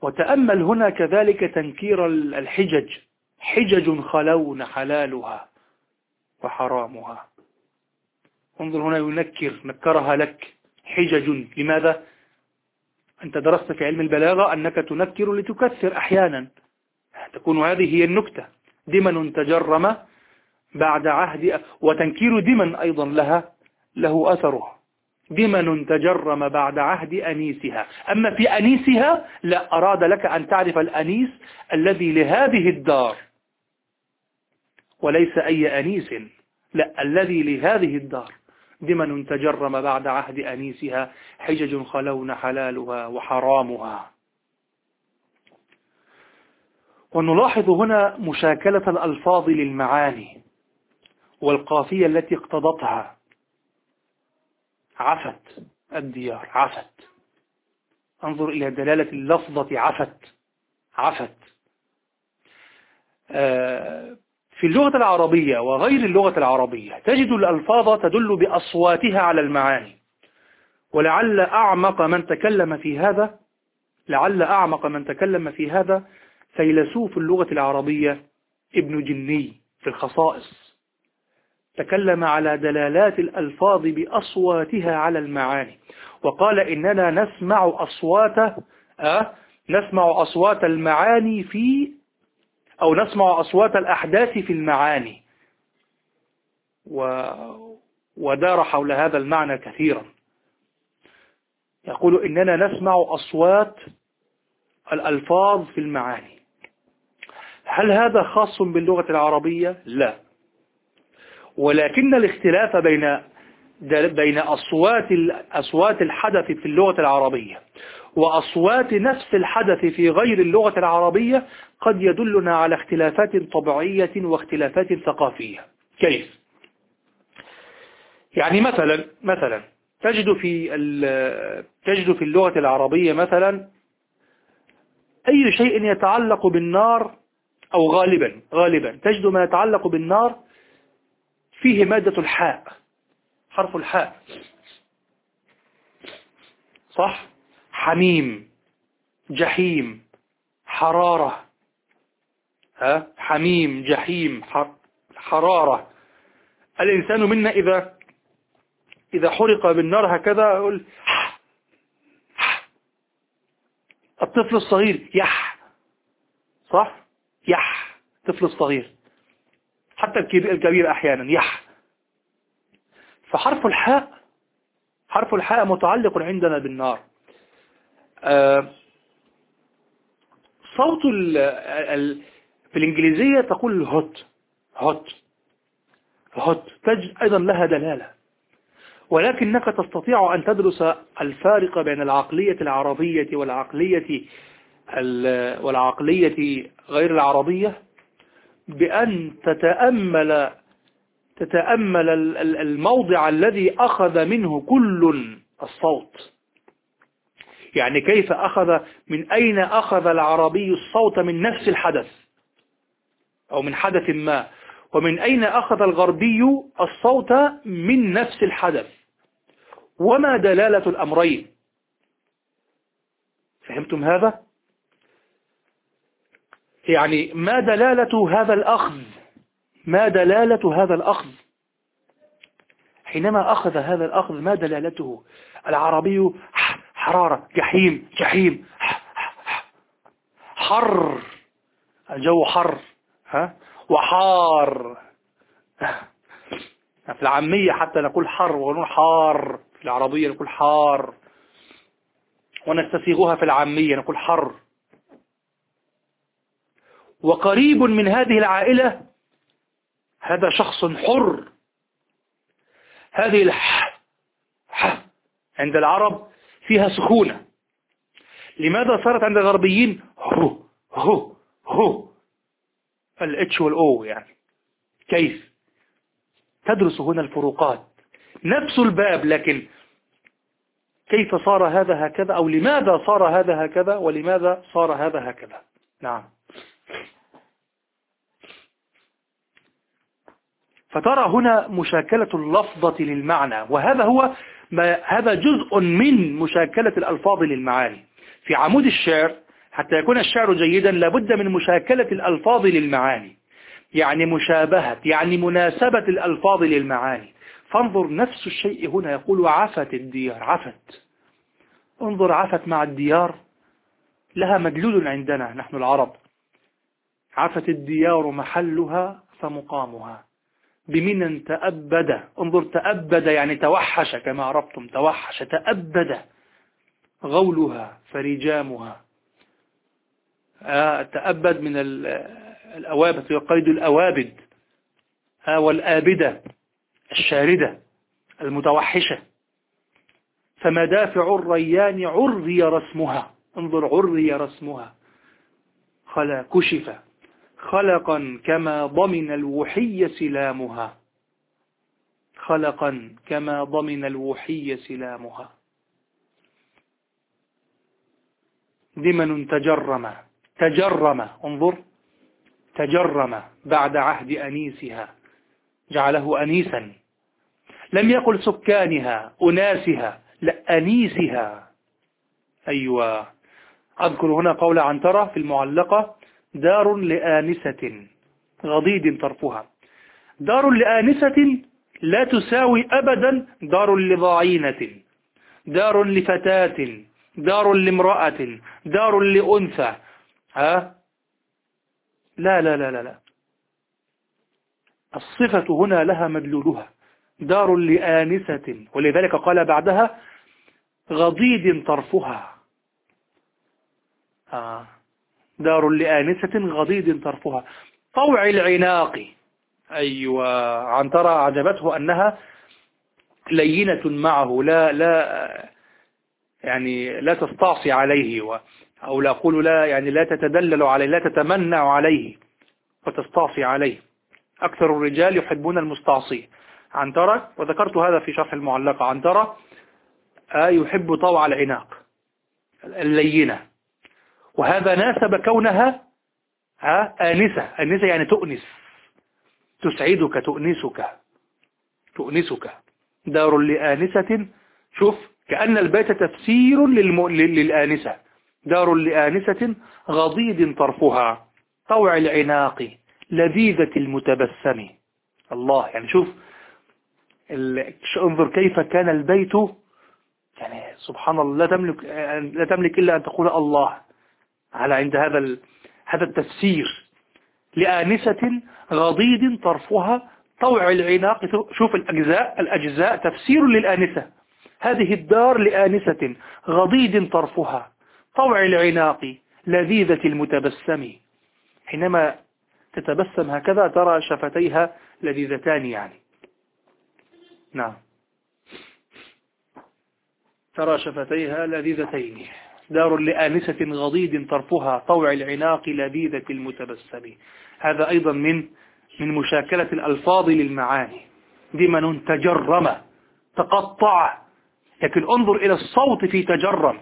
وتأمل هنا كذلك تنكير الحجج. حجج خلون حلالها. وحرامها. انظر هنا ينكر نكرها لك. حجج. لماذا؟ أنت درست في علم البلاغة أنك تنكر لتكثر أحيانا. تكون هذه هي النكتة. دمن تجرم بعد عهد وتنكير دمن أيضا لها له أثره. دمن تجرم بعد عهد أنيسها. أما في أنيسها لا أراد لك أن تعرف الأنيس الذي لهذه الدار. وليس أي أنيس. لا الذي لهذه الدار دمن تجرم بعد عهد أنيسها حجج خلون حلالها وحرامها. ونلاحظ هنا مشاكلة الألفاظ للمعاني والقافية التي اقتضتها. عفت الديار عفت. انظر إلى دلالة اللفظة عفت عفت. آه، في اللغة العربية وغير اللغة العربية تجد الألفاظ تدل بأصواتها على المعاني. ولعل أعمق من تكلم في هذا لعل أعمق من تكلم في هذا فيلسوف اللغة العربية ابن جني في الخصائص. تكلم على دلالات الألفاظ بأصواتها على المعاني. وقال إننا نسمع أصوات أه نسمع أصوات المعاني في أو نسمع أصوات الأحداث في المعاني. و ودار حول هذا المعنى كثيرا. يقول إننا نسمع أصوات الألفاظ في المعاني. هل هذا خاص باللغة العربية؟ لا. ولكن الاختلاف بين بين أصوات أصوات الحدث في اللغة العربية وأصوات نفس الحدث في غير اللغة العربية قد يدلنا على اختلافات طبيعية واختلافات ثقافية. كيف؟ يعني مثلا مثلا تجد في تجد في اللغة العربية مثلا أي شيء يتعلق بالنار أو غالبا غالبا تجد ما يتعلق بالنار فيه مادة الحاء حرف الحاء. صح؟ حميم جحيم حرارة. ها؟ حميم جحيم حرارة. الإنسان منا إذا إذا حرق بالنار هكذا يقول الطفل الصغير يح. صح؟ يح. الطفل الصغير حتى الكبير أحيانا يح. فحرف الحاء حرف الحاء متعلق عندنا بالنار. آه، صوت في الإنجليزية تقول هوت هوت هوت تجد أيضا لها دلالة. ولكنك تستطيع أن تدرس الفارق بين العقلية العربية والعقلية والعقلية غير العربية بأن تتأمل تتأمل الموضع الذي أخذ منه كل الصوت. يعني كيف أخذ من أين أخذ العربي الصوت من نفس الحدث؟ أو من حدث ما؟ ومن أين أخذ الغربي الصوت من نفس الحدث؟ وما دلالة الأمرين؟ فهمتم هذا؟ يعني ما دلالة هذا الأخذ؟ ما دلالة هذا الأخذ؟ حينما أخذ هذا الأخذ ما دلالته؟ العربي حرارة جحيم جحيم. حر. الجو حر ها؟ وحار. في العامية حتى نقول حر ونقول حار. في العربية نقول حار. ونستسيغها في العامية نقول حر. وقريب من هذه العائلة هذا شخص حر. هذه الح ح عند العرب فيها سكونة لماذا صارت عند الغربيين؟ هو هو هو. الاتش والاو يعني. كيف؟ تدرس هنا الفروقات. نفس الباب لكن كيف صار هذا هكذا؟ أو لماذا صار هذا هكذا؟ ولماذا صار هذا هكذا؟ نعم. فترى هنا مشاكلة اللفظة للمعنى. وهذا هو ما هذا جزء من مشاكلة الألفاظ للمعاني. في عمود الشعر حتى يكون الشعر جيدا لابد من مشاكلة الألفاظ للمعاني. يعني مشابهة يعني مناسبة الألفاظ للمعاني. فانظر نفس الشيء هنا يقول عفت الديار. عفت. انظر عفت مع الديار. لها مدلول عندنا نحن العرب. عفت الديار محلها فمقامها. بمن تأبد. انظر تأبد يعني توحش كما عرفتم توحش تأبد غولها فرجامها. آه تأبد من الأوابد يقيد الأوابد. آه والآبدة الشاردة المتوحشة. فمدافع الريان عري رسمها. انظر عري رسمها. خلا كشف. خلقا كما ضمن الوحي سلامها. خلقا كما ضمن الوحي سلامها. دمن تجرم تجرم انظر تجرم بعد عهد أنيسها. جعله أنيسا. لم يقل سكانها أناسها لا أنيسها. أيوة. أذكر هنا قول عنترة في المعلقة دار لآنسة غضيد طرفها. دار لآنسة لا تساوي أبدا دار لضعينة دار لفتاة دار لامرأة دار لأنثى. ها؟ لا لا لا لا لا. الصفة هنا لها مدلولها. دار لآنسة ولذلك قال بعدها غضيد طرفها. آه. دار لآنسة غضيد طرفها. طوع العناق. أيوة. عنترة عجبته أنها لينة معه. لا لا يعني لا تستعصي عليه و أو لا أقول لا يعني لا تتدلل عليه لا تتمنع عليه وتستعصي عليه. أكثر الرجال يحبون المستعصي. عنترة وذكرت هذا في شرح المعلقة. عنترة آه يحب طوع العناق. اللينة. وهذا ناسب كونها ها آنسة. آنسة يعني تؤنس. تسعدك تؤنسك. تؤنسك. دار لآنسة. شوف كأن البيت تفسير للم... للآنسة. دار لآنسة غضيض طرفها طوع العناق لذيذة المتبسم. الله يعني شوف ال... انظر كيف كان البيت يعني سبحان الله لا تملك لا تملك إلا أن تقول الله. على عند هذا ال... هذا التفسير لآنسة غضيض طرفها طوع العناق. شوف الأجزاء الأجزاء تفسير للآنسة. هذه الدار لآنسة غضيض طرفها طوع العناق لذيذة المتبسم. حينما تتبسم هكذا ترى شفتيها لذيذتان يعني. نعم. ترى شفتيها لذيذتين. دار لآنسة غضيض طرفها طوع العناق لذيذة المتبسم. هذا أيضا من من مشاكلة الألفاظ للمعاني. دمن تجرم تقطع. لكن انظر إلى الصوت في تجرم.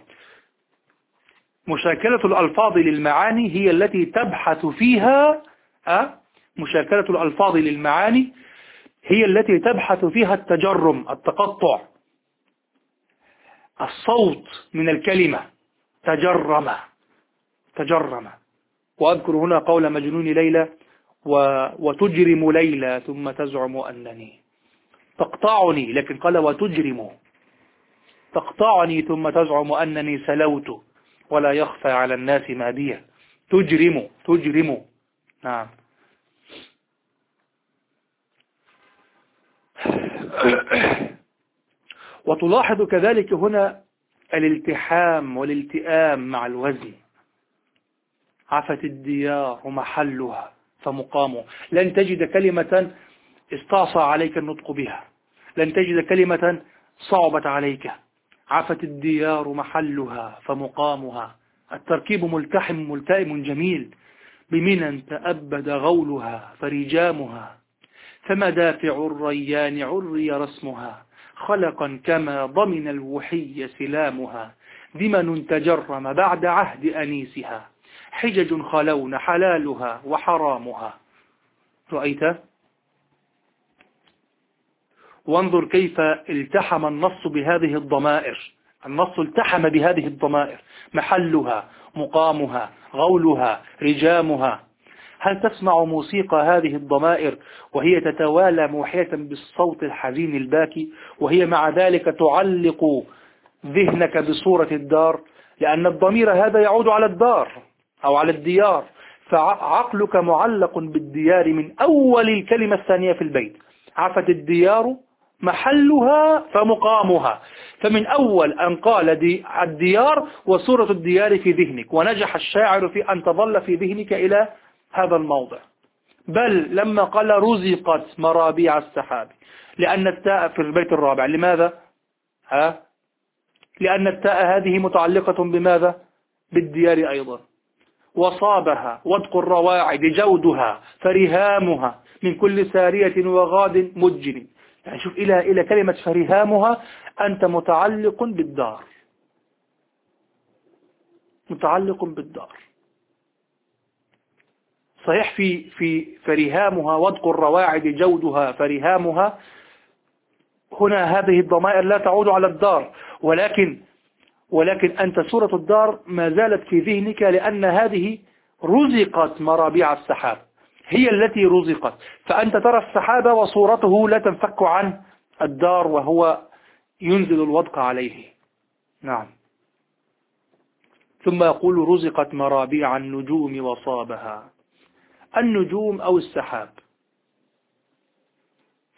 مشاكلة الألفاظ للمعاني هي التي تبحث فيها أه؟ مشاكلة الألفاظ للمعاني هي التي تبحث فيها التجرم التقطع. الصوت من الكلمة. تجرم. تجرم. وأذكر هنا قول مجنون ليلى وتجرم ليلى ثم تزعم أنني. تقطعني لكن قال وتجرم. تقطعني ثم تزعم أنني سلوت ولا يخفى على الناس ما بي. تجرم تجرم. نعم. <coughs> وتلاحظ كذلك هنا الالتحام والالتئام مع الوزن. عفت الديار محلها فمقامه لن تجد كلمة استعصى عليك النطق بها. لن تجد كلمة صعبت عليك. عفت الديار محلها فمقامها. التركيب ملتحم ملتئم جميل. بمنى تأبد غولها فرجامها فمدافع الريان عري رسمها. خلقا كما ضمن الوحي سلامها ذمن تجرم بعد عهد أنيسها حجج خلون حلالها وحرامها. رأيت؟ وانظر كيف التحم النص بهذه الضمائر النص التحم بهذه الضمائر محلها مقامها غولها رجامها. هل تسمع موسيقى هذه الضمائر وهي تتوالى موحية بالصوت الحزين الباكي وهي مع ذلك تعلق ذهنك بصورة الدار؟ لأن الضمير هذا يعود على الدار أو على الديار فعقلك معلق بالديار من أول الكلمة الثانية في البيت. عفت الديار محلها فمقامها. فمن أول أن قال دي الديار وصورة الديار في ذهنك ونجح الشاعر في أن تظل في ذهنك إلى هذا الموضع بل لما قال رزقت مرابيع السحاب لأن التاء في البيت الرابع لماذا؟ ها؟ لأن التاء هذه متعلقة بماذا؟ بالديار أيضا وصابها ودق الرواعد جودها فرهامها من كل سارية وغاد مجن يعني شوف إلى إلى كلمة فرهامها أنت متعلق بالدار متعلق بالدار صحيح في في فرهامها ودق الرواعد جودها فرهامها هنا هذه الضمائر لا تعود على الدار. ولكن ولكن أنت سورة الدار ما زالت في ذهنك لأن هذه رزقت مرابيع السحاب. هي التي رزقت. فأنت ترى السحاب وصورته لا تنفك عن الدار وهو ينزل الوضق عليه. نعم. ثم يقول رزقت مرابيع النجوم وصابها. النجوم أو السحاب.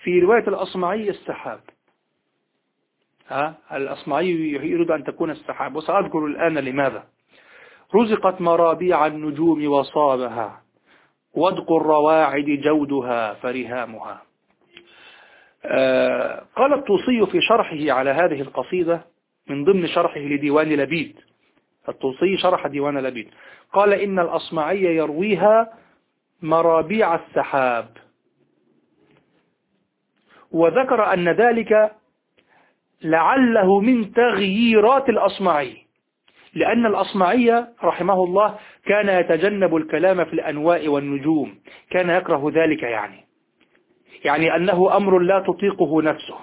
في رواية الأصمعي السحاب. ها؟ الأصمعي يريد أن تكون السحاب. وسأذكر الآن لماذا. رزقت مرابيع النجوم وصابها. ودق الرواعد جودها فرهامها. آه قال الطوسي في شرحه على هذه القصيدة من ضمن شرحه لديوان لبيد. الطوسي شرح ديوان لبيد. قال إن الأصمعي يرويها مرابيع السحاب. وذكر أن ذلك لعله من تغييرات الأصمعي. لأن الأصمعي رحمه الله كان يتجنب الكلام في الأنواء والنجوم. كان يكره ذلك يعني. يعني أنه أمر لا تطيقه نفسه.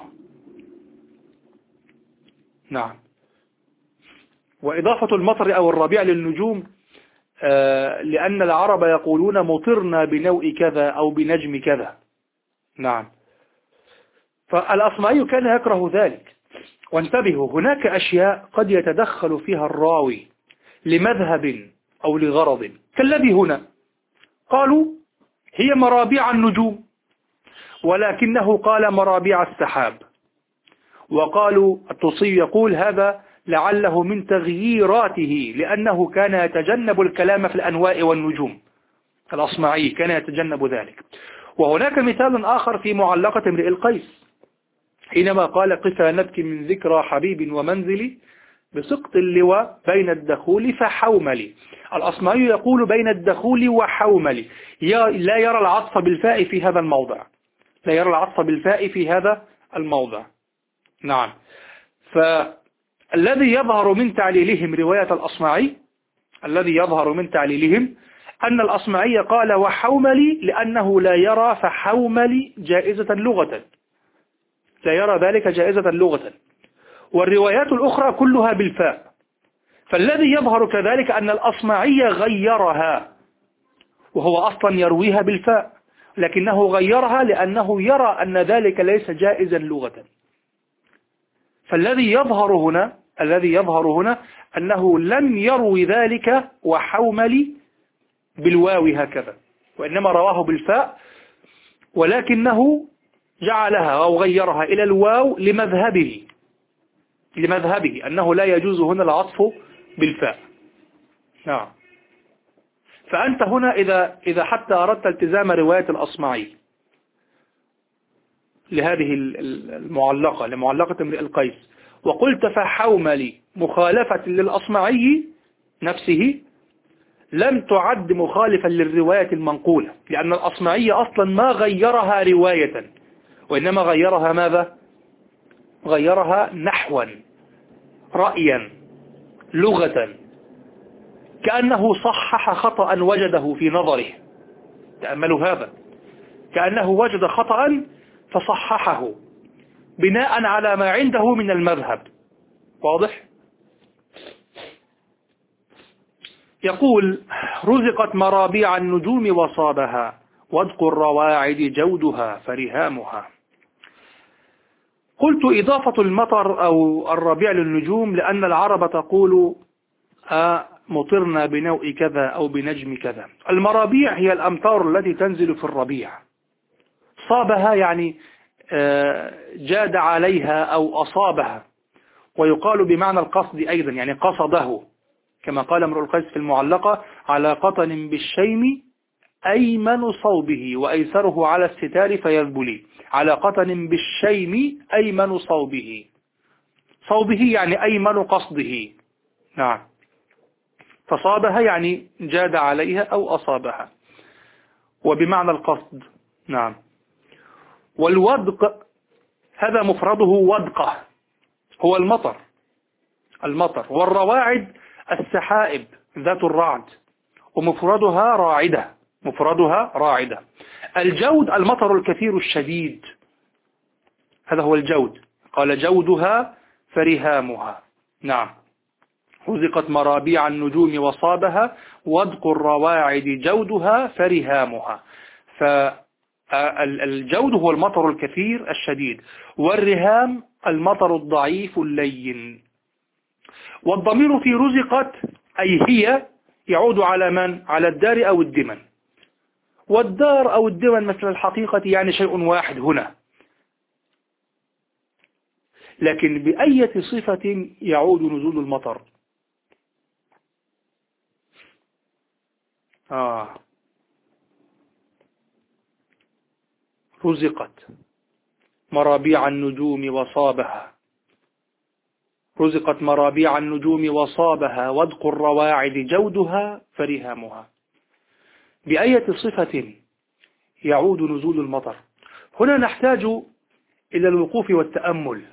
نعم. وإضافة المطر أو الربيع للنجوم لأن العرب يقولون مطرنا بنوء كذا أو بنجم كذا. نعم. فالأصمعي كان يكره ذلك. وانتبهوا هناك أشياء قد يتدخل فيها الراوي لمذهب أو لغرض. كالذي هنا. قالوا هي مرابيع النجوم ولكنه قال مرابيع السحاب. وقالوا التصي يقول هذا لعله من تغييراته لأنه كان يتجنب الكلام في الأنواء والنجوم. الأصمعي كان يتجنب ذلك. وهناك مثال آخر في معلقة امرئ القيس. حينما قال قفا نبكي من ذكرى حبيب ومنزلي بسقط اللواء بين الدخول فحوملي. الأصمعي يقول بين الدخول وحوملي. لا يرى العطف بالفاء في هذا الموضع. لا يرى العطف بالفاء في هذا الموضع. نعم. فالذي يظهر من تعليلهم رواية الأصمعي الذي يظهر من تعليلهم أن الأصمعي قال وحوملي لأنه لا يرى فحوملي جائزة لغة. لا يرى ذلك جائزة لغة. والروايات الأخرى كلها بالفاء. فالذي يظهر كذلك أن الأصمعي غيرها وهو أصلا يرويها بالفاء لكنه غيرها لأنه يرى أن ذلك ليس جائزا لغة. فالذي يظهر هنا الذي يظهر هنا أنه لم يروي ذلك وحومل بالواو هكذا وإنما رواه بالفاء ولكنه جعلها أو غيرها إلى الواو لمذهبه لمذهبه أنه لا يجوز هنا العطف بالفاء. نعم. فأنت هنا إذا, إذا حتى أردت التزام رواية الأصمعي. لهذه المعلقة لمعلقة امرئ القيس. وقلت فحوملي مخالفة للأصمعي نفسه لم تعد مخالفا للرواية المنقولة لأن الأصمعي أصلا ما غيرها رواية وإنما غيرها ماذا؟ غيرها نحوا رأيا لغة. كأنه صحح خطأ وجده في نظره. تأملوا هذا. كأنه وجد خطأ فصححه بناء على ما عنده من المذهب. واضح؟ يقول رزقت مرابيع النجوم وصابها وادق الرواعد جودها فرهامها. قلت إضافة المطر أو الربيع للنجوم لأن العرب تقول آه، مطرنا بنوء كذا أو بنجم كذا. المرابيع هي الأمطار التي تنزل في الربيع. صابها يعني آه، جاد عليها أو أصابها. ويقال بمعنى القصد أيضا يعني قصده. كما قال امرؤ القيس في المعلقة على قطن بالشيم أيمن صوبه وأيسره على الستار فيذبلي. على قطن بالشيم أيمن صوبه. صوبه يعني أيمن قصده. نعم. فصابها يعني جاد عليها أو أصابها. وبمعنى القصد. نعم. والودق هذا مفرده ودقة هو المطر المطر والرواعد السحائب ذات الرعد ومفردها راعدة مفردها راعدة. الجود المطر الكثير الشديد هذا هو الجود. قال جودها فرهامها. نعم. رزقت مرابيع النجوم وصابها وادق الرواعد جودها فرهامها. فالجود هو المطر الكثير الشديد والرهام المطر الضعيف اللين. والضمير في رزقت أي هي يعود على من؟ على الدار أو الدمن. والدار أو الدمن مثل الحقيقة يعني شيء واحد هنا. لكن بأية صفة يعود نزول المطر؟ آه. رزقت مرابيع النجوم وصابها. رزقت مرابيع النجوم وصابها ودق الرواعد جودها فرهامها. بأية صفة يعود نزول المطر. هنا نحتاج إلى الوقوف والتأمل.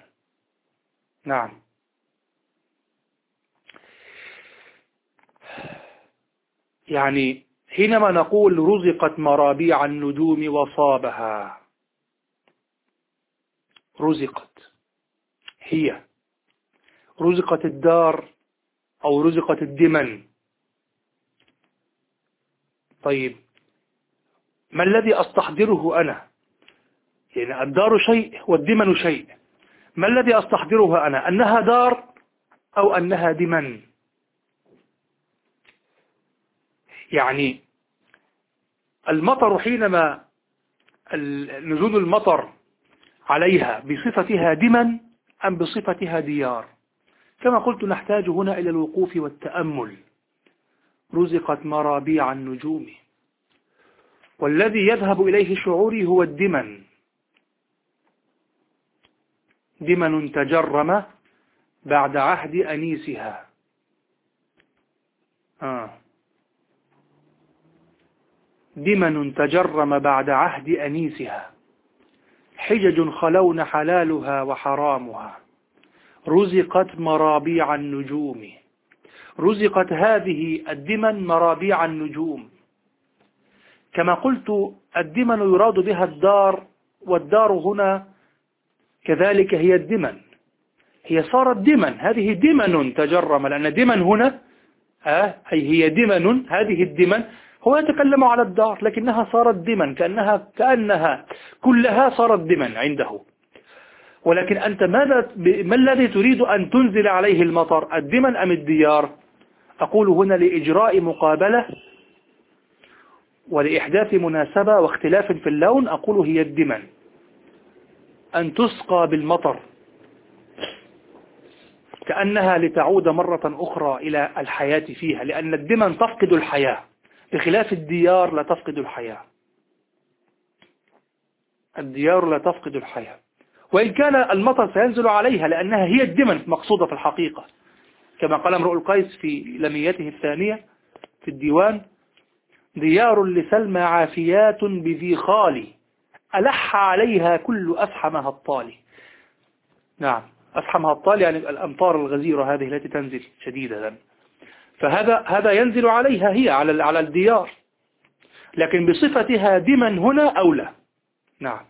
نعم. يعني حينما نقول رزقت مرابيع النجوم وصابها رزقت. هي. رزقت الدار أو رزقت الدمن. طيب. ما الذي أستحضره أنا؟ يعني الدار شيء والدمن شيء. ما الذي أستحضره أنا؟ أنها دار أو أنها دمن. يعني المطر حينما نزول المطر عليها بصفتها دمن أم بصفتها ديار؟ كما قلت نحتاج هنا إلى الوقوف والتأمل. رزقت مرابيع النجوم. والذي يذهب إليه شعوري هو الدمن. دمن تجرم بعد عهد أنيسها. آه. دمن تجرم بعد عهد أنيسها. حجج خلون حلالها وحرامها. رزقت مرابيع النجوم. رزقت هذه الدمن مرابيع النجوم. كما قلت الدمن يراد بها الدار والدار هنا كذلك هي الدمن. هي صارت دمن. هذه دمن تجرم لأن دمن هنا آه أي هي دمن هذه الدمن هو يتكلم على الدار لكنها صارت دما كأنها, كأنها كلها صارت دما عنده. ولكن أنت ماذا ما الذي تريد أن تنزل عليه المطر؟ الدمن أم الديار؟ أقول هنا لإجراء مقابلة ولإحداث مناسبة واختلاف في اللون أقول هي الدمن أن تسقى بالمطر. كأنها لتعود مرة أخرى إلى الحياة فيها لأن الدمن تفقد الحياة. بخلاف الديار لا تفقد الحياة. الديار لا تفقد الحياة. وإن كان المطر سينزل عليها لأنها هي الدمن مقصودة في الحقيقة. كما قال امرؤ القيس في لميته الثانية في الديوان ديار لسلمى عافيات بذي خالي ألح عليها كل أفحمها الطالي. نعم أفحمها الطالي يعني الأمطار الغزيرة هذه التي تنزل شديدة فهذا هذا ينزل عليها هي على على الديار. لكن بصفتها دما هنا أولى نعم.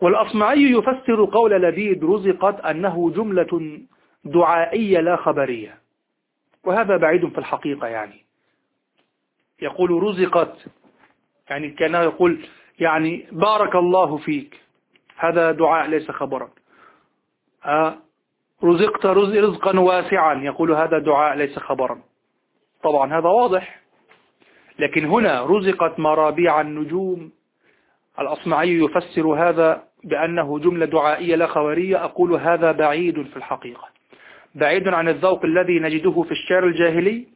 والأصمعي يفسر قول لبيد رزقت أنه جملة دعائية لا خبرية. وهذا بعيد في الحقيقة يعني. يقول رزقت يعني كان يقول يعني بارك الله فيك. هذا دعاء ليس خبرا. آه، رزقت رزقا واسعا. يقول هذا دعاء ليس خبرا. طبعا هذا واضح. لكن هنا رزقت مرابيع النجوم. الأصمعي يفسر هذا بأنه جملة دعائية لا خبرية. أقول هذا بعيد في الحقيقة. بعيد عن الذوق الذي نجده في الشعر الجاهلي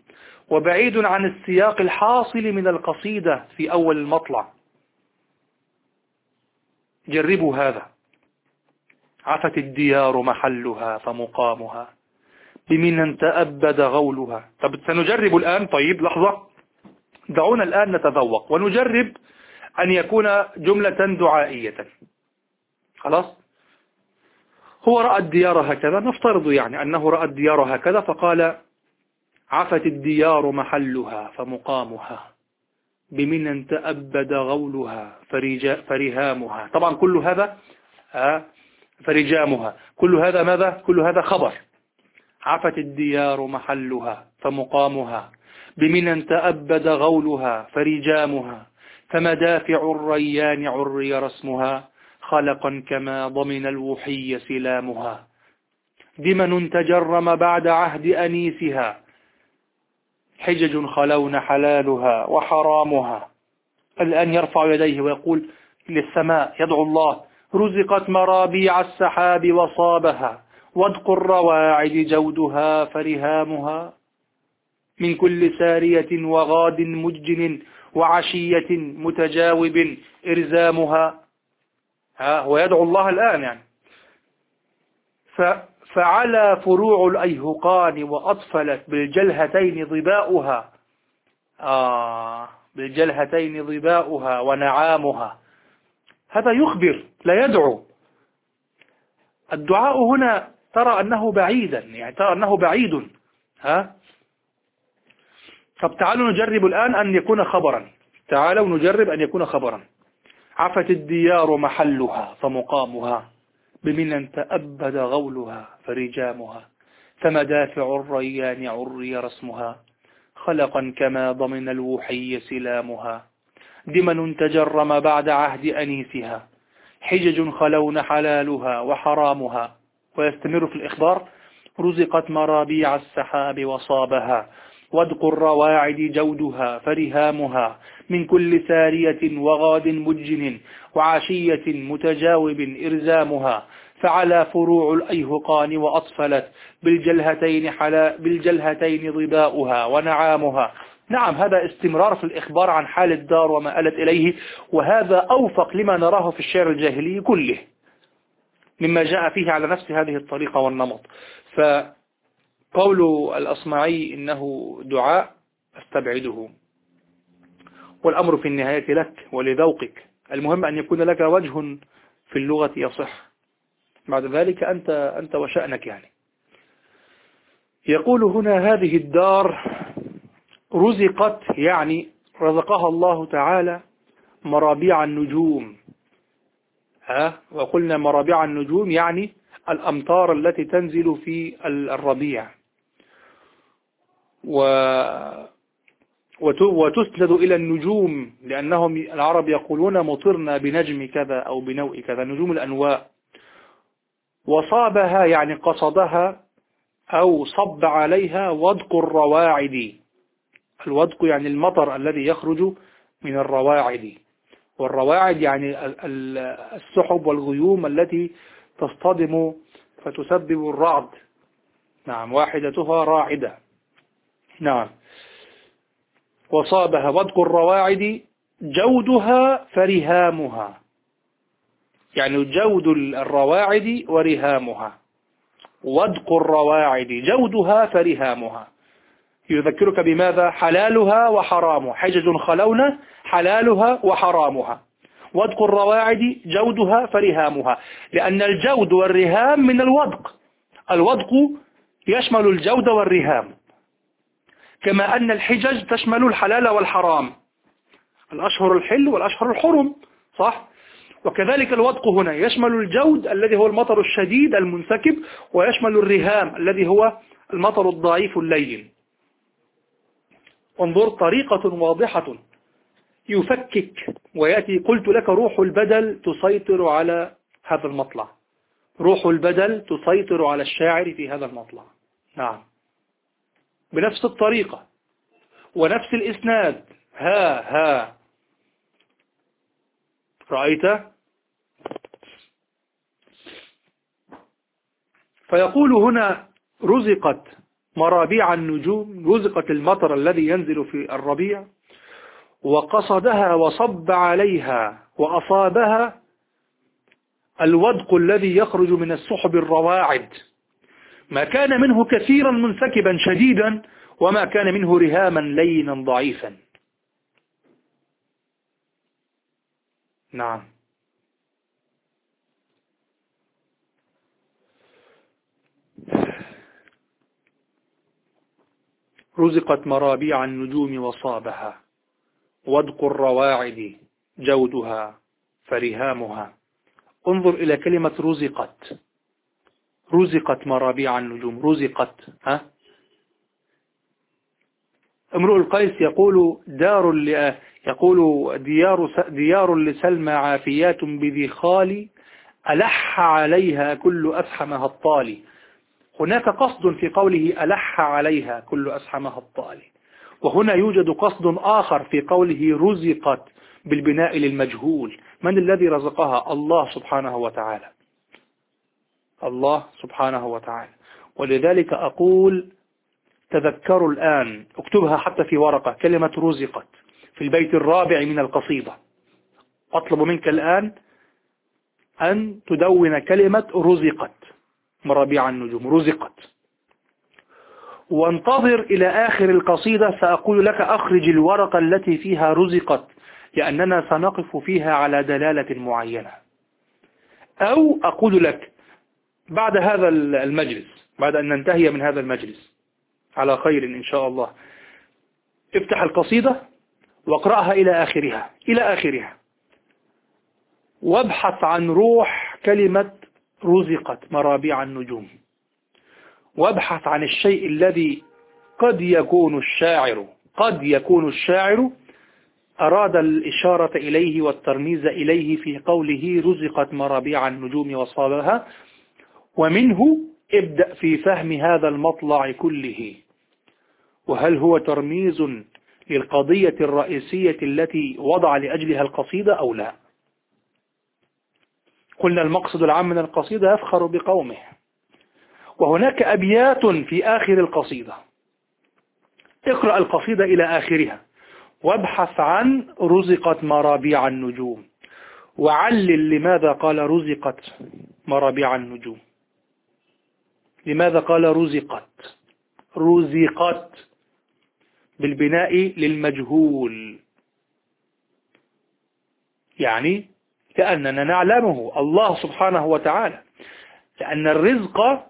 وبعيد عن السياق الحاصل من القصيدة في أول المطلع. جربوا هذا. عفت الديار محلها فمقامها. بمن تأبد غولها. طب سنجرب الآن؟ طيب لحظة. دعونا الآن نتذوق ونجرب أن يكون جملة دعائية. خلاص؟ هو رأى الديار هكذا. نفترض يعني أنه رأى الديار هكذا فقال عفت الديار محلها فمقامها. بمن تأبد غولها فرهامها. طبعا كل هذا آه، فرجامها. كل هذا ماذا؟ كل هذا خبر. عفت الديار محلها فمقامها. بمن تأبد غولها فرجامها. فمدافع الريان عري رسمها. خلقا كما ضمن الوحي سلامها. دمن تجرم بعد عهد أنيسها. حجج خلون حلالها وحرامها. الآن يرفع يديه ويقول للسماء يدعو الله. رزقت مرابيع السحاب وصابها ودق الرواعد جودها فرهامها. من كل سارية وغاد مجن وعشية متجاوب إرزامها. ها هو يدعو الله الآن يعني. فعلى فروع الأيهقان وأطفلت بالجلهتين ضباؤها. آه بالجلهتين ضباؤها ونعامها. هذا يخبر لا يدعو. الدعاء هنا ترى أنه بعيدا يعني ترى أنه بعيد. ها؟ طب تعالوا نجرب الآن أن يكون خبرا. تعالوا نجرب أن يكون خبرا. عفت الديار محلها فمقامها بمن تأبد غولها فرجامها. فمدافع الريان عري رسمها. خلقا كما ضمن الوحي سلامها. دمن تجرم بعد عهد أنيسها. حجج خلون حلالها وحرامها. ويستمر في الإخبار رزقت مرابيع السحاب وصابها. ودق الرواعد جودها فرهامها. من كل سارية وغاد مجن وعشية متجاوب إرزامها. فعلى فروع الأيهقان وأطفلت بالجلهتين, حلا بالجلهتين ضباؤها ونعامها. نعم هذا استمرار في الإخبار عن حال الدار وما ألت إليه وهذا أوفق لما نراه في الشعر الجاهلي كله مما جاء فيه على نفس هذه الطريقة والنمط. فقول الأصمعي إنه دعاء أستبعده. والأمر في النهاية لك ولذوقك. المهم أن يكون لك وجه في اللغة يصح. بعد ذلك أنت, أنت وشأنك يعني. يقول هنا هذه الدار رزقت يعني رزقها الله تعالى مرابيع النجوم. ها؟ وقلنا مرابيع النجوم يعني الأمطار التي تنزل في الربيع. و وتسند إلى النجوم لأنهم العرب يقولون مطرنا بنجم كذا أو بنوء كذا نجوم الأنواء وصابها يعني قصدها أو صب عليها ودق الرواعد. الودق يعني المطر الذي يخرج من الرواعد والرواعد يعني السحب والغيوم التي تصطدم فتسبب الرعد. نعم واحدتها راعدة. نعم. وصابها ودق الرواعد جودها فرهامها. يعني جود الرواعد ورهامها. ودق الرواعد جودها فرهامها. يذكرك بماذا؟ حلالها وحرامها. حجج خلون حلالها وحرامها. ودق الرواعد جودها فرهامها. لأن الجود والرهام من الودق الودق يشمل الجود والرهام. كما أن الحجج تشمل الحلال والحرام. الأشهر الحل والأشهر الحرم. صح؟ وكذلك الودق هنا. يشمل الجود الذي هو المطر الشديد المنسكب ويشمل الرهام الذي هو المطر الضعيف اللين. انظر طريقة واضحة. يفكك ويأتي قلت لك روح البدل تسيطر على هذا المطلع. روح البدل تسيطر على الشاعر في هذا المطلع. نعم. بنفس الطريقة ونفس الإسناد. ها ها. رأيت؟ فيقول هنا رزقت مرابيع النجوم رزقت المطر الذي ينزل في الربيع وقصدها وصب عليها وأصابها الودق الذي يخرج من السحب الرواعد. ما كان منه كثيرا منسكبا شديدا وما كان منه رهاما لينا ضعيفا. نعم. رزقت مرابيع النجوم وصابها. ودق الرواعد جودها فرهامها. انظر إلى كلمة رزقت. رزقت مرابيع النجوم. رزقت ها؟ امرؤ القيس يقول دار يقول ديار ديار لسلمى عافيات بذي خالي ألح عليها كل أفحمها الطالي. هناك قصد في قوله ألح عليها كل أسحمها الطالي. وهنا يوجد قصد آخر في قوله رزقت بالبناء للمجهول. من الذي رزقها؟ الله سبحانه وتعالى. الله سبحانه وتعالى. ولذلك أقول تذكروا الآن اكتبها حتى في ورقة كلمة رزقت في البيت الرابع من القصيدة. أطلب منك الآن أن تدون كلمة رزقت. مرابيع النجوم رزقت. وانتظر إلى آخر القصيدة سأقول لك أخرج الورقة التي فيها رزقت لأننا سنقف فيها على دلالة معينة. أو أقول لك بعد هذا المجلس بعد أن ننتهي من هذا المجلس على خير إن شاء الله. افتح القصيدة واقرأها إلى آخرها إلى آخرها. وابحث عن روح كلمة رزقت مرابيع النجوم. وابحث عن الشيء الذي قد يكون الشاعر قد يكون الشاعر. أراد الإشارة إليه والترميز إليه في قوله رزقت مرابيع النجوم وصابها. ومنه ابدأ في فهم هذا المطلع كله. وهل هو ترميز للقضية الرئيسية التي وضع لأجلها القصيدة أو لا؟ قلنا المقصد العام من القصيدة يفخر بقومه. وهناك أبيات في آخر القصيدة. اقرأ القصيدة إلى آخرها. وابحث عن رزقت مرابيع النجوم. وعلل لماذا قال رزقت مرابيع النجوم. لماذا قال رزقت؟ رزقت بالبناء للمجهول. يعني كأننا نعلمه الله سبحانه وتعالى. لأن الرزق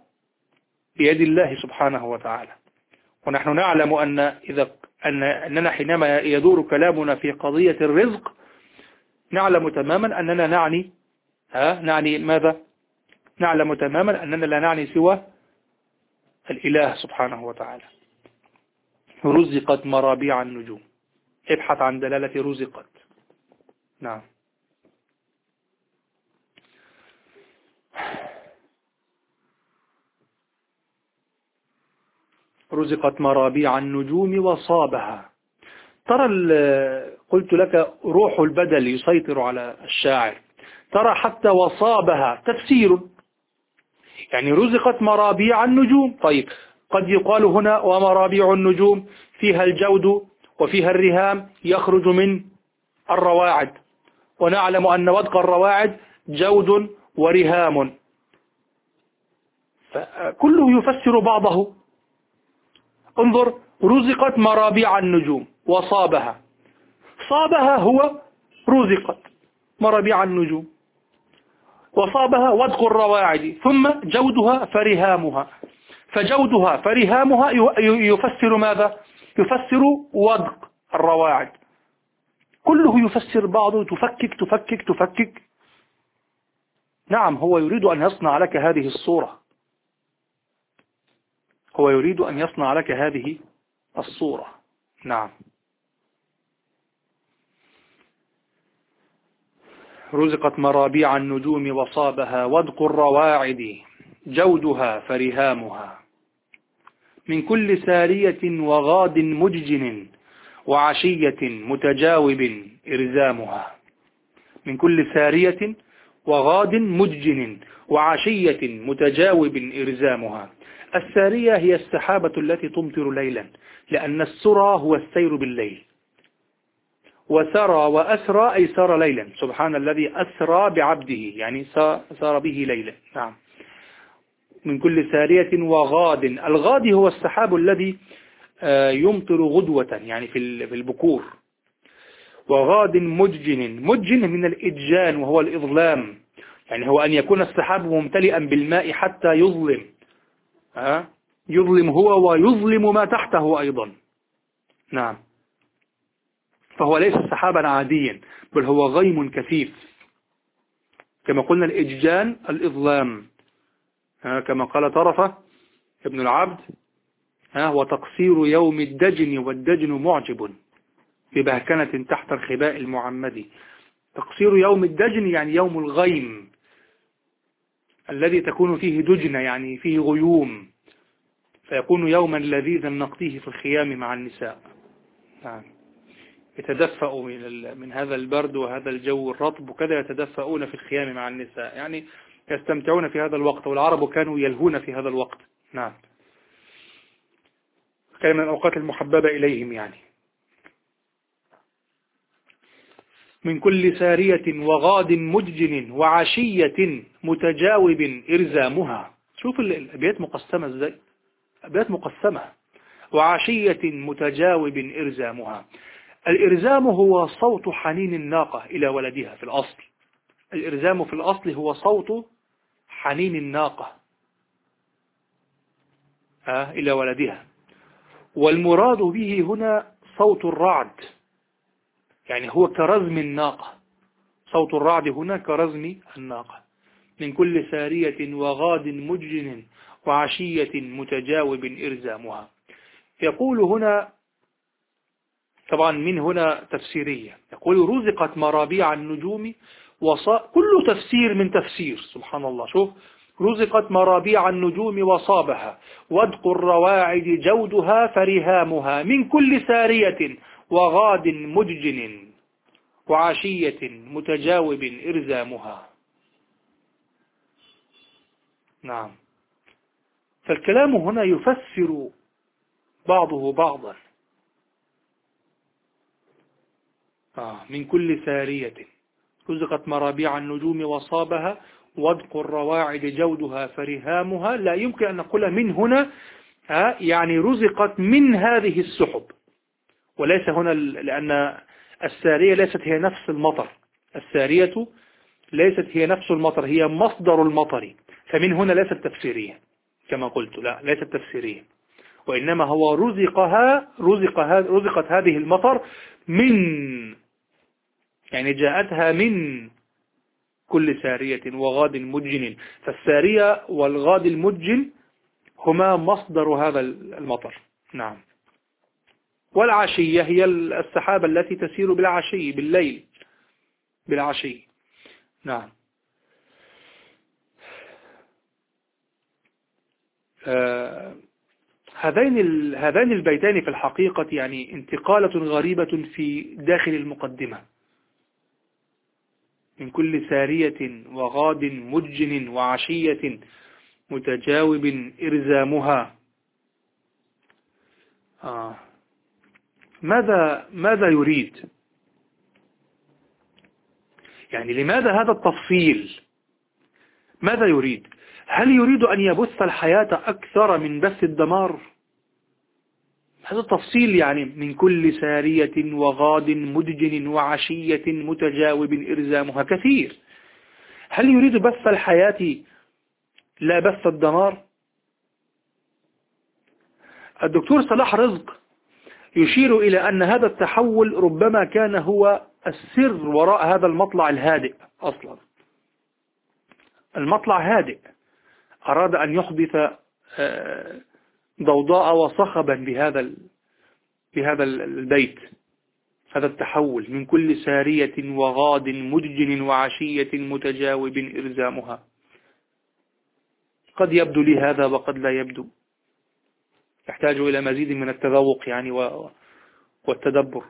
بيد الله سبحانه وتعالى. ونحن نعلم أن إذا أن أننا حينما يدور كلامنا في قضية الرزق نعلم تماما أننا نعني ها نعني ماذا؟ نعلم تماما أننا لا نعني سوى الإله سبحانه وتعالى. رزقت مرابيع النجوم. ابحث عن دلالة رزقت. نعم. رزقت مرابيع النجوم وصابها. ترى قلت لك روح البدل يسيطر على الشاعر. ترى حتى وصابها تفسير. يعني رزقت مرابيع النجوم. طيب قد يقال هنا ومرابيع النجوم فيها الجود وفيها الرهام يخرج من الرواعد. ونعلم أن ودق الرواعد جود ورهام. فكله يفسر بعضه. انظر رزقت مرابيع النجوم وصابها. صابها هو رزقت مرابيع النجوم. وصابها ودق الرواعد ثم جودها فرهامها. فجودها فرهامها يفسر ماذا؟ يفسر ودق الرواعد كله يفسر بعضه تفكك تفكك تفكك. نعم هو يريد أن يصنع لك هذه الصورة. هو يريد أن يصنع لك هذه الصورة. نعم. رزقت مرابيع النجوم وصابها ودق الرواعد جودها فرهامها. من كل سارية وغاد مججن وعشية متجاوب إرزامها. من كل سارية وغاد مججن وعشية متجاوب إرزامها. السارية هي السحابة التي تمطر ليلا لأن السرى هو السير بالليل. وسرى وأسرى أي سار ليلا. سبحان الذي أسرى بعبده يعني سار به ليلا. نعم. من كل سارية وغاد. الغاد هو السحاب الذي آه، يمطر غدوة يعني في البكور. وغاد مججن. مججن من الإججان وهو الإظلام. يعني هو أن يكون السحاب ممتلئا بالماء حتى يظلم. ها؟ يظلم هو ويظلم ما تحته أيضا. نعم. فهو ليس سحابا عاديا بل هو غيم كثيف. كما قلنا الإججان الإظلام. كما قال طرفة ابن العبد وتقصير يوم الدجن والدجن معجب ببهكنة تحت الخباء المعمد. تقصير يوم الدجن يعني يوم الغيم. الذي تكون فيه دجنة يعني فيه غيوم. فيكون يوما لذيذا نقضيه في الخيام مع النساء. نعم. يتدفأوا من, من هذا البرد وهذا الجو الرطب وكذا يتدفؤون في الخيام مع النساء. يعني يستمتعون في هذا الوقت والعرب كانوا يلهون في هذا الوقت. نعم. كان من الأوقات المحببة إليهم يعني. من كل سارية وغاد مججن وعشية متجاوب إرزامها. شوف الأبيات مقسمة إزاي؟ أبيات مقسمة. وعشية متجاوب إرزامها. الإرزام هو صوت حنين الناقة إلى ولدها في الأصل. الإرزام في الأصل هو صوت حنين الناقة آه إلى ولدها. والمراد به هنا صوت الرعد. يعني هو كرزم الناقة. صوت الرعد هنا كرزم الناقة. من كل سارية وغاد مجن وعشية متجاوب إرزامها. يقول هنا طبعا من هنا تفسيرية. يقول رزقت مرابيع النجوم وصا كل تفسير من تفسير سبحان الله. شوف رزقت مرابيع النجوم وصابها. ودق الرواعد جودها فرهامها. من كل سارية وغاد مججن وعشية متجاوب إرزامها. نعم. فالكلام هنا يفسر بعضه بعضا. آه من كل سارية رزقت مرابيع النجوم وصابها ودق الرواعد جودها فرهامها. لا يمكن أن نقول من هنا آه يعني رزقت من هذه السحب. وليس هنا لأن السارية ليست هي نفس المطر. السارية ليست هي نفس المطر هي مصدر المطر. فمن هنا ليست تفسيرية كما قلت. لا ليست تفسيرية. وإنما هو رزقها رزق رزقت هذه المطر من يعني جاءتها من كل سارية وغاد مجن. فالسارية والغاد المجن هما مصدر هذا المطر. نعم. والعشية هي السحابة التي تسير بالعشي بالليل. بالعشي. نعم. آه هذين هذان البيتان في الحقيقة يعني انتقالة غريبة في داخل المقدمة. من كل سارية وغاد مجن وعشية متجاوب إرزامها. آه. ماذا ماذا يريد؟ يعني لماذا هذا التفصيل؟ ماذا يريد؟ هل يريد أن يبث الحياة أكثر من بث الدمار؟ هذا التفصيل يعني من كل سارية وغاد مدجن وعشية متجاوب إرزامها كثير. هل يريد بث الحياة لا بث الدمار؟ الدكتور صلاح رزق يشير إلى أن هذا التحول ربما كان هو السر وراء هذا المطلع الهادئ أصلا. المطلع هادئ. أراد أن يحدث آه، ضوضاء وصخبا بهذا بهذا البيت. هذا التحول من كل سارية وغاد مدجن وعشية متجاوب إرزامها. قد يبدو لي هذا وقد لا يبدو. يحتاج إلى مزيد من التذوق يعني والتدبر.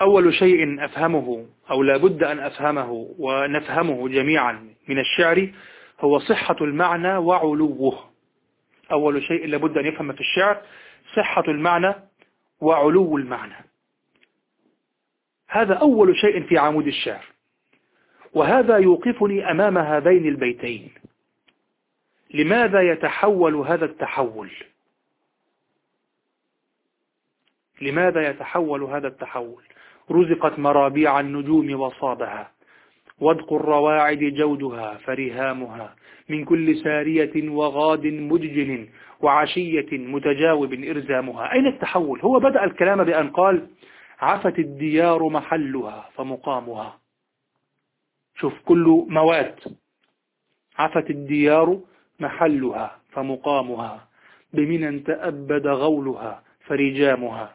أول شيء أفهمه أو لابد أن أفهمه ونفهمه جميعا من الشعر هو صحة المعنى وعلوه. أول شيء لابد أن يفهم في الشعر صحة المعنى وعلو المعنى. هذا أول شيء في عمود الشعر. وهذا يوقفني أمام هذين البيتين. لماذا يتحول هذا التحول؟ لماذا يتحول هذا التحول؟ رزقت مرابيع النجوم وصابها ودق الرواعد جودها فرهامها من كل سارية وغاد مججن وعشية متجاوب إرزامها. أين التحول؟ هو بدأ الكلام بأن قال عفت الديار محلها فمقامها. شوف كل موات عفت الديار محلها فمقامها. بمن تأبد غولها فرجامها.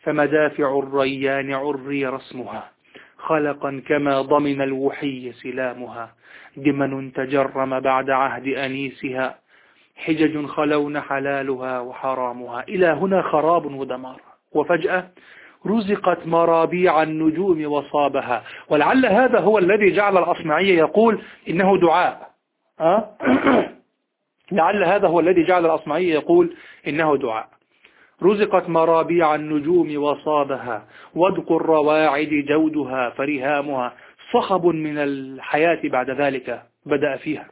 فمدافع الريان عري رسمها. خلقا كما ضمن الوحي سلامها. دمن تجرم بعد عهد أنيسها. حجج خلون حلالها وحرامها. إلى هنا خراب ودمار. وفجأة رزقت مرابيع النجوم وصابها. ولعل هذا هو الذي جعل الأصمعي يقول إنه دعاء؟ <clears throat> لعل هذا هو الذي جعل الأصمعي يقول إنه دعاء. رزقت مرابيع النجوم وصابها ودق الرواعد جودها فرهامها. صخب من الحياة بعد ذلك بدأ فيها.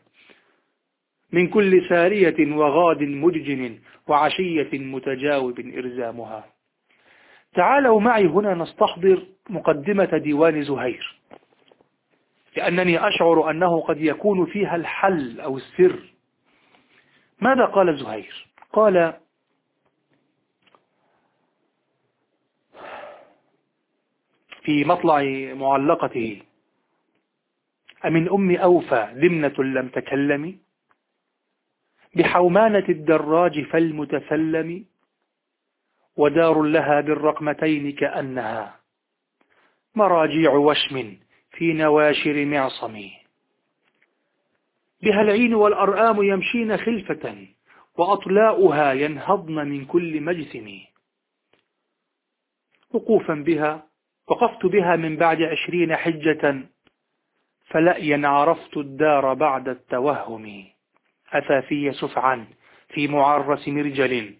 من كل سارية وغاد مدجن وعشية متجاوب إرزامها. تعالوا معي هنا نستحضر مقدمة ديوان زهير. لأنني أشعر أنه قد يكون فيها الحل أو السر. ماذا قال زهير؟ قال في مطلع معلقته أمن أم أوفى ذمنة لم تكلم؟ بحومانة الدراج فالمتسلم؟ ودار لها بالرقمتين كأنها؟ مراجيع وشم في نواشر معصم بها العين والأرآم يمشين خلفة وأطلاؤها ينهضن من كل مجسم وقوفا بها وقفت بها من بعد عشرين حجة فلأيا عرفت الدار بعد التوهم. أثافي سفعا في معرس مرجل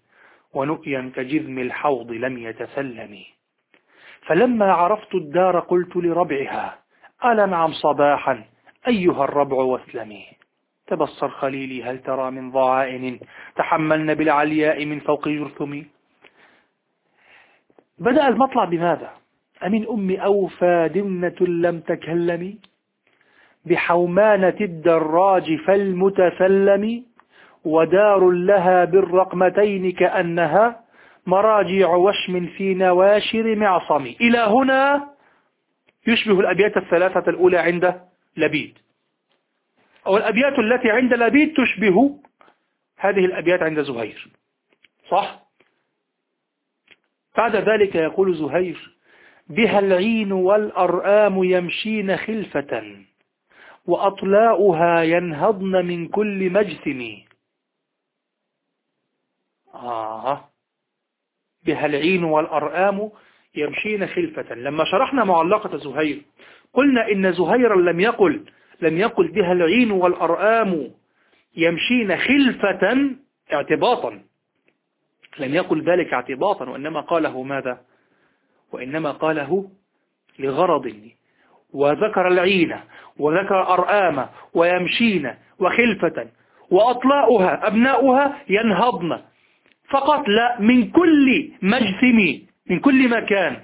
ونؤيا كجذم الحوض لم يتسلم. فلما عرفت الدار قلت لربعها ألا نعم صباحا أيها الربع واسلمي. تبصر خليلي هل ترى من ضعائن؟ تحملن بالعلياء من فوق جرثم بدأ المطلع بماذا؟ أمن أم أوفى دمنة لم تكلم. بحومانة الدراج فالمتسلم. ودار لها بالرقمتين كأنها مراجع وشم في نواشر معصم. إلى هنا يشبه الأبيات الثلاثة الأولى عند لبيد. أو الأبيات التي عند لبيد تشبه هذه الأبيات عند زهير. صح؟ بعد ذلك يقول زهير بها العين والأرآم يمشين خلفة وأطلاؤها ينهضن من كل مجثم. آه. بها العين والأرآم يمشين خلفة. لما شرحنا معلقة زهير قلنا إن زهيرا لم يقل لم يقل بها العين والأرآم يمشين خلفة اعتباطا. لم يقل ذلك اعتباطا وإنما قاله ماذا؟ وإنما قاله لغرض. وذكر العين وذكر أرآم ويمشين وخلفة وأطلاؤها أبناؤها ينهضن. فقط لا من كل مجثم من كل مكان.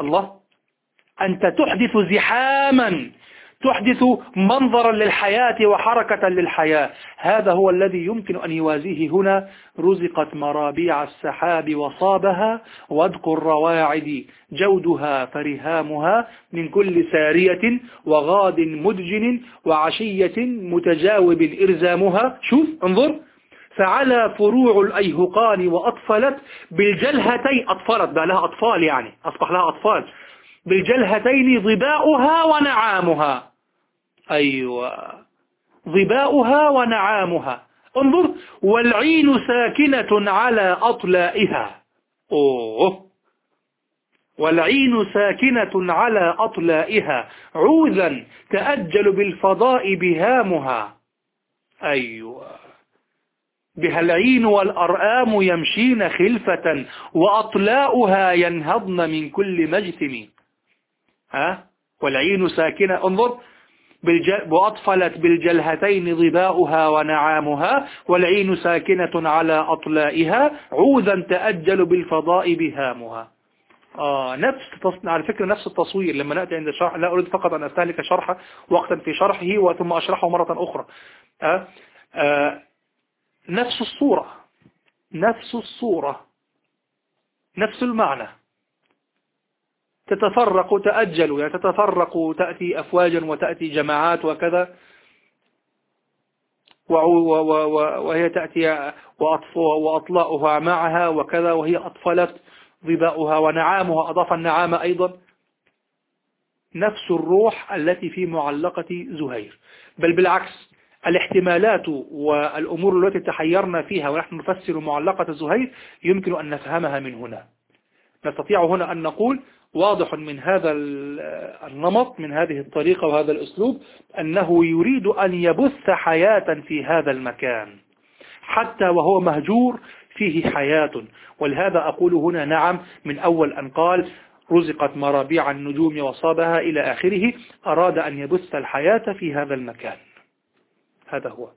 الله أنت تحدث زحاما. تحدث منظرا للحياة وحركة للحياة. هذا هو الذي يمكن أن يوازيه هنا رزقت مرابيع السحاب وصابها وادق الرواعد جودها فرهامها من كل سارية وغاد مدجن وعشية متجاوب إرزامها. شوف انظر. فعلى فروع الأيهقان وأطفلت بالجلهتين أطفلت بقى لها أطفال يعني أصبح لها أطفال. بالجلهتين ضباؤها ونعامها. أيوة. ظباؤها ونعامها. انظر والعين ساكنة على أطلائها. أوه. والعين ساكنة على أطلائها. عوذا تأجل بالفضاء بهامها. أيوة. بها العين والأرآم يمشين خلفة وأطلاؤها ينهضن من كل مجثم. ها؟ والعين ساكنة. انظر وأطفلت بالجلهتين ظباؤها ونعامها والعين ساكنة على أطلائها عوذا تأجل بالفضاء بهامها. آه نفس على فكرة نفس التصوير. لما نأتي عند الشرح لا أريد فقط أن أستهلك شرحه وقتا في شرحه وثم أشرحه مرة أخرى. آه آه نفس الصورة. نفس الصورة. نفس المعنى. تتفرق تأجل يعني تتفرق تأتي أفواجا وتأتي جماعات وكذا وهي تأتي وأطلاؤها معها وكذا وهي أطفلت ظباؤها ونعامها أضاف النعام أيضا. نفس الروح التي في معلقة زهير. بل بالعكس الاحتمالات والأمور التي تحيرنا فيها ونحن نفسر معلقة زهير يمكن أن نفهمها من هنا. نستطيع هنا أن نقول واضح من هذا النمط من هذه الطريقة وهذا الأسلوب أنه يريد أن يبث حياة في هذا المكان حتى وهو مهجور فيه حياة. ولهذا أقول هنا نعم من أول أن قال رزقت مرابيع النجوم وصابها إلى آخره أراد أن يبث الحياة في هذا المكان. هذا هو.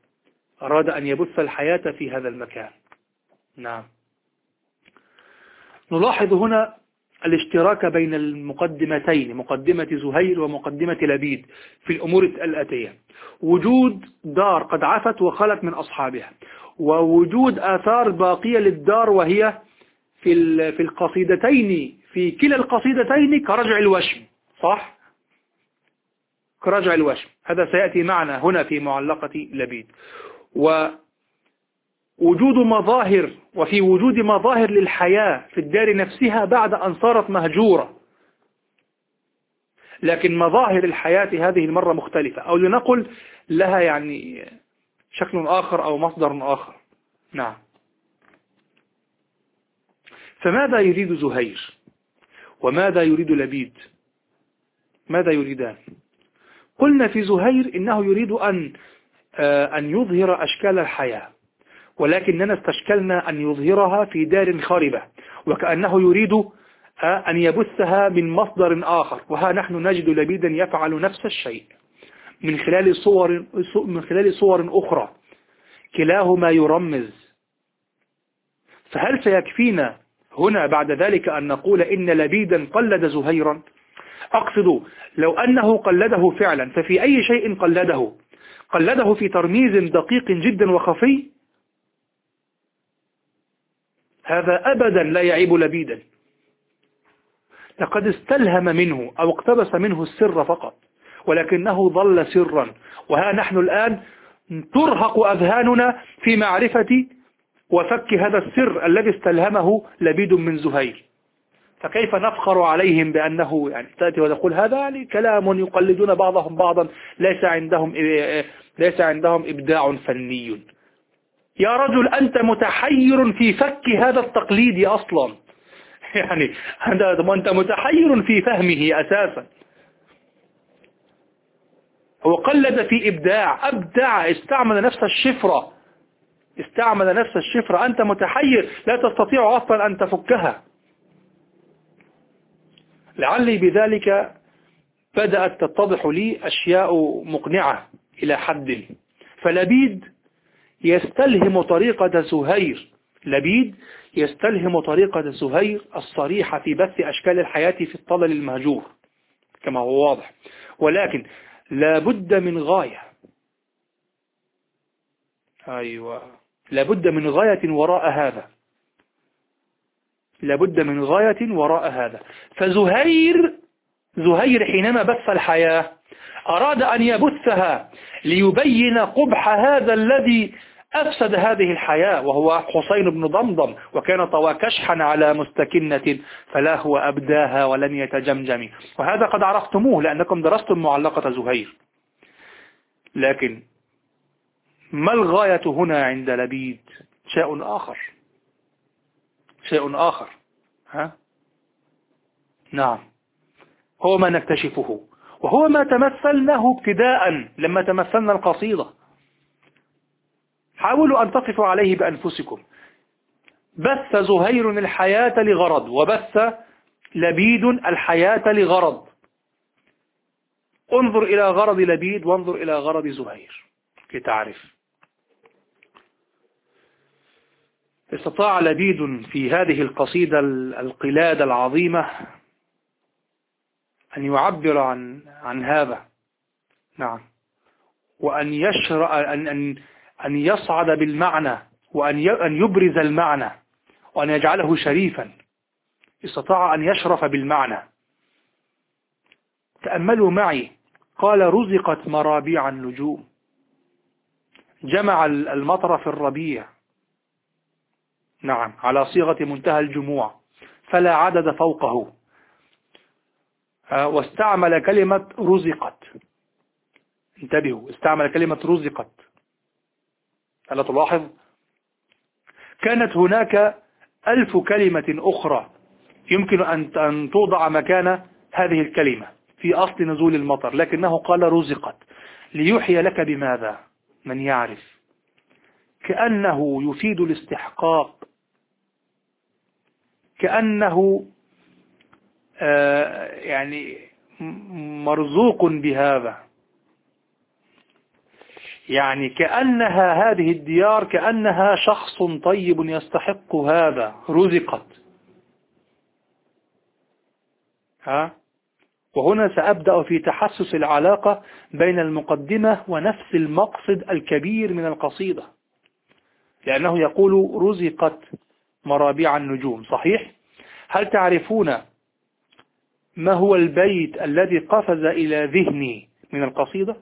أراد أن يبث الحياة في هذا المكان. نعم. نلاحظ هنا الاشتراك بين المقدمتين مقدمة زهير ومقدمة لبيد في الأمور الآتية. وجود دار قد عفت وخلت من أصحابها. ووجود آثار باقية للدار وهي في في القصيدتين في كلا القصيدتين كرجع الوشم صح؟ كرجع الوشم. هذا سيأتي معنا هنا في معلقة لبيد. و وجود مظاهر وفي وجود مظاهر للحياة في الدار نفسها بعد أن صارت مهجورة. لكن مظاهر الحياة هذه المرة مختلفة. أو لنقل لها يعني شكل آخر أو مصدر آخر. نعم. فماذا يريد زهير؟ وماذا يريد لبيد؟ ماذا يريدان؟ قلنا في زهير إنه يريد أن آه، أن يظهر أشكال الحياة. ولكننا استشكلنا أن يظهرها في دار خاربة وكأنه يريد آه، أن يبثها من مصدر آخر وها نحن نجد لبيدا يفعل نفس الشيء. من خلال صور من خلال صور أخرى كلاهما يرمز. فهل سيكفينا هنا بعد ذلك أن نقول إن لبيدا قلد زهيرا؟ أقصد لو أنه قلده فعلا ففي أي شيء قلده؟ قلده في ترميز دقيق جدا وخفي؟ هذا أبدا لا يعيب لبيدا. لقد استلهم منه أو اقتبس منه السر فقط ولكنه ظل سرا. وها نحن الآن ترهق أذهاننا في معرفة وفك هذا السر الذي استلهمه لبيد من زهير. فكيف نفخر عليهم بأنه يعني تأتي وتقول هذا كلام يقلدون بعضهم بعضا ليس عندهم ليس عندهم إبداع فني. يا رجل أنت متحير في فك هذا التقليد أصلا. <laughs> يعني أنت متحير في فهمه أساسا. هو قلد في إبداع. أبدع. استعمل نفس الشفرة. استعمل نفس الشفرة. أنت متحير. لا تستطيع أصلا أن تفكها. لعلي بذلك بدأت تتضح لي أشياء مقنعة إلى حد. فلبيد يستلهم طريقة زهير لبيد يستلهم طريقة زهير الصريحة في بث أشكال الحياة في الطلل المهجور. كما هو واضح. ولكن لابد من غاية. أيوة. لابد من غاية وراء هذا. لابد من غاية وراء هذا. فزهير زهير حينما بث الحياة أراد أن يبثها ليبين قبح هذا الذي أفسد هذه الحياة وهو حسين بن ضمضم وكان طوى كشحا على مستكنة فلا هو أبداها ولم يتجمجم. وهذا قد عرفتموه لأنكم درستم معلقة زهير. لكن ما الغاية هنا عند لبيد؟ شيء آخر. شيء آخر. ها؟ نعم. هو ما نكتشفه. وهو ما تمثلناه ابتداء لما تمثلنا القصيدة. حاولوا أن تقفوا عليه بأنفسكم. بث زهير الحياة لغرض وبث لبيد الحياة لغرض. انظر إلى غرض لبيد وانظر إلى غرض زهير لتعرف استطاع لبيد في هذه القصيدة القلادة العظيمة أن يعبر عن عن هذا. نعم. وأن يشرع أن أن أن يصعد بالمعنى وأن أن يبرز المعنى وأن يجعله شريفا. استطاع أن يشرف بالمعنى. تأملوا معي. قال رزقت مرابيع النجوم. جمع المطر في الربيع. نعم. على صيغة منتهى الجموع. فلا عدد فوقه. واستعمل كلمة رزقت. انتبهوا استعمل كلمة رزقت. ألا تلاحظ؟ كانت هناك ألف كلمة أخرى يمكن أن توضع مكان هذه الكلمة في أصل نزول المطر لكنه قال رزقت. ليحيى لك بماذا؟ من يعرف. كأنه يفيد الاستحقاق. كأنه آه، يعني مرزوق بهذا. يعني كأنها هذه الديار كأنها شخص طيب يستحق هذا رزقت. ها؟ وهنا سأبدأ في تحسس العلاقة بين المقدمة ونفس المقصد الكبير من القصيدة. لأنه يقول رزقت مرابيع النجوم صحيح؟ هل تعرفون ما هو البيت الذي قفز إلى ذهني من القصيدة؟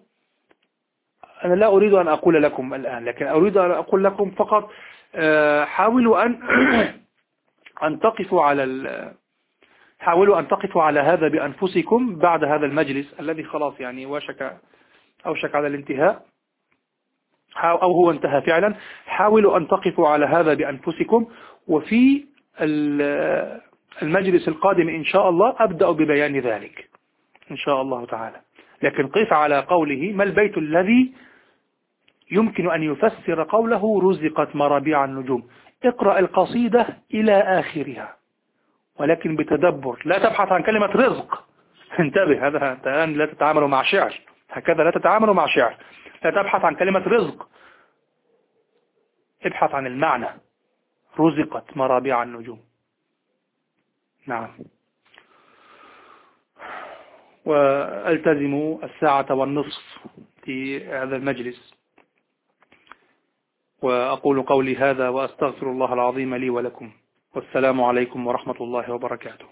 أنا لا أريد أن أقول لكم الآن لكن أريد أن أقول لكم فقط آه، حاولوا أن <clears throat> أن تقفوا على حاولوا أن تقفوا على هذا بأنفسكم بعد هذا المجلس الذي خلاص يعني وشك أوشك على الانتهاء. أو هو انتهى فعلا. حاولوا أن تقفوا على هذا بأنفسكم وفي المجلس القادم إن شاء الله أبدأ ببيان ذلك. إن شاء الله تعالى. لكن قف على قوله ما البيت الذي يمكن أن يفسر قوله رزقت مرابيع النجوم. اقرأ القصيدة إلى آخرها. ولكن بتدبر. لا تبحث عن كلمة رزق. انتبه هذا الآن لا تتعامل مع شعر. هكذا لا تتعامل مع شعر. لا تبحث عن كلمة رزق. ابحث عن المعنى. رزقت مرابيع النجوم. نعم. وألتزم الساعة والنصف في هذا المجلس. وأقول قولي هذا وأستغفر الله العظيم لي ولكم. والسلام عليكم ورحمة الله وبركاته.